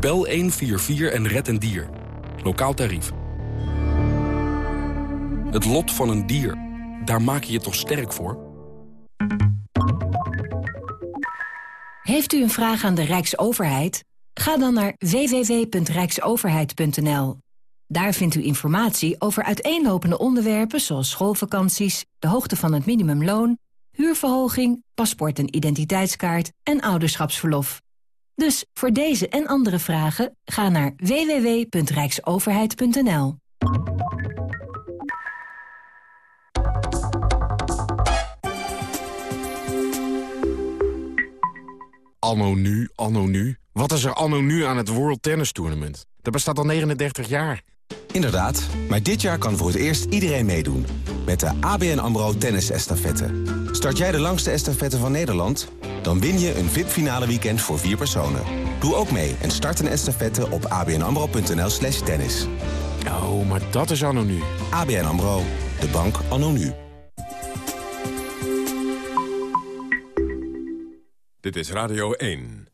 Bel 144 en red een dier. Lokaal tarief. Het lot van een dier, daar maak je je toch sterk voor? Heeft u een vraag aan de Rijksoverheid? Ga dan naar www.rijksoverheid.nl. Daar vindt u informatie over uiteenlopende onderwerpen zoals schoolvakanties, de hoogte van het minimumloon, huurverhoging, paspoort en identiteitskaart en ouderschapsverlof. Dus voor deze en andere vragen ga naar www.rijksoverheid.nl. Anno nu, anno nu. Wat is er anno nu aan het World Tennis Tournament? Dat bestaat al 39 jaar. Inderdaad, maar dit jaar kan voor het eerst iedereen meedoen. Met de ABN AMRO Tennis Estafette. Start jij de langste estafette van Nederland? Dan win je een VIP-finale weekend voor vier personen. Doe ook mee en start een estafette op abnamro.nl slash tennis. Oh, maar dat is anno nu. ABN AMRO, de bank anno nu. Dit is Radio 1.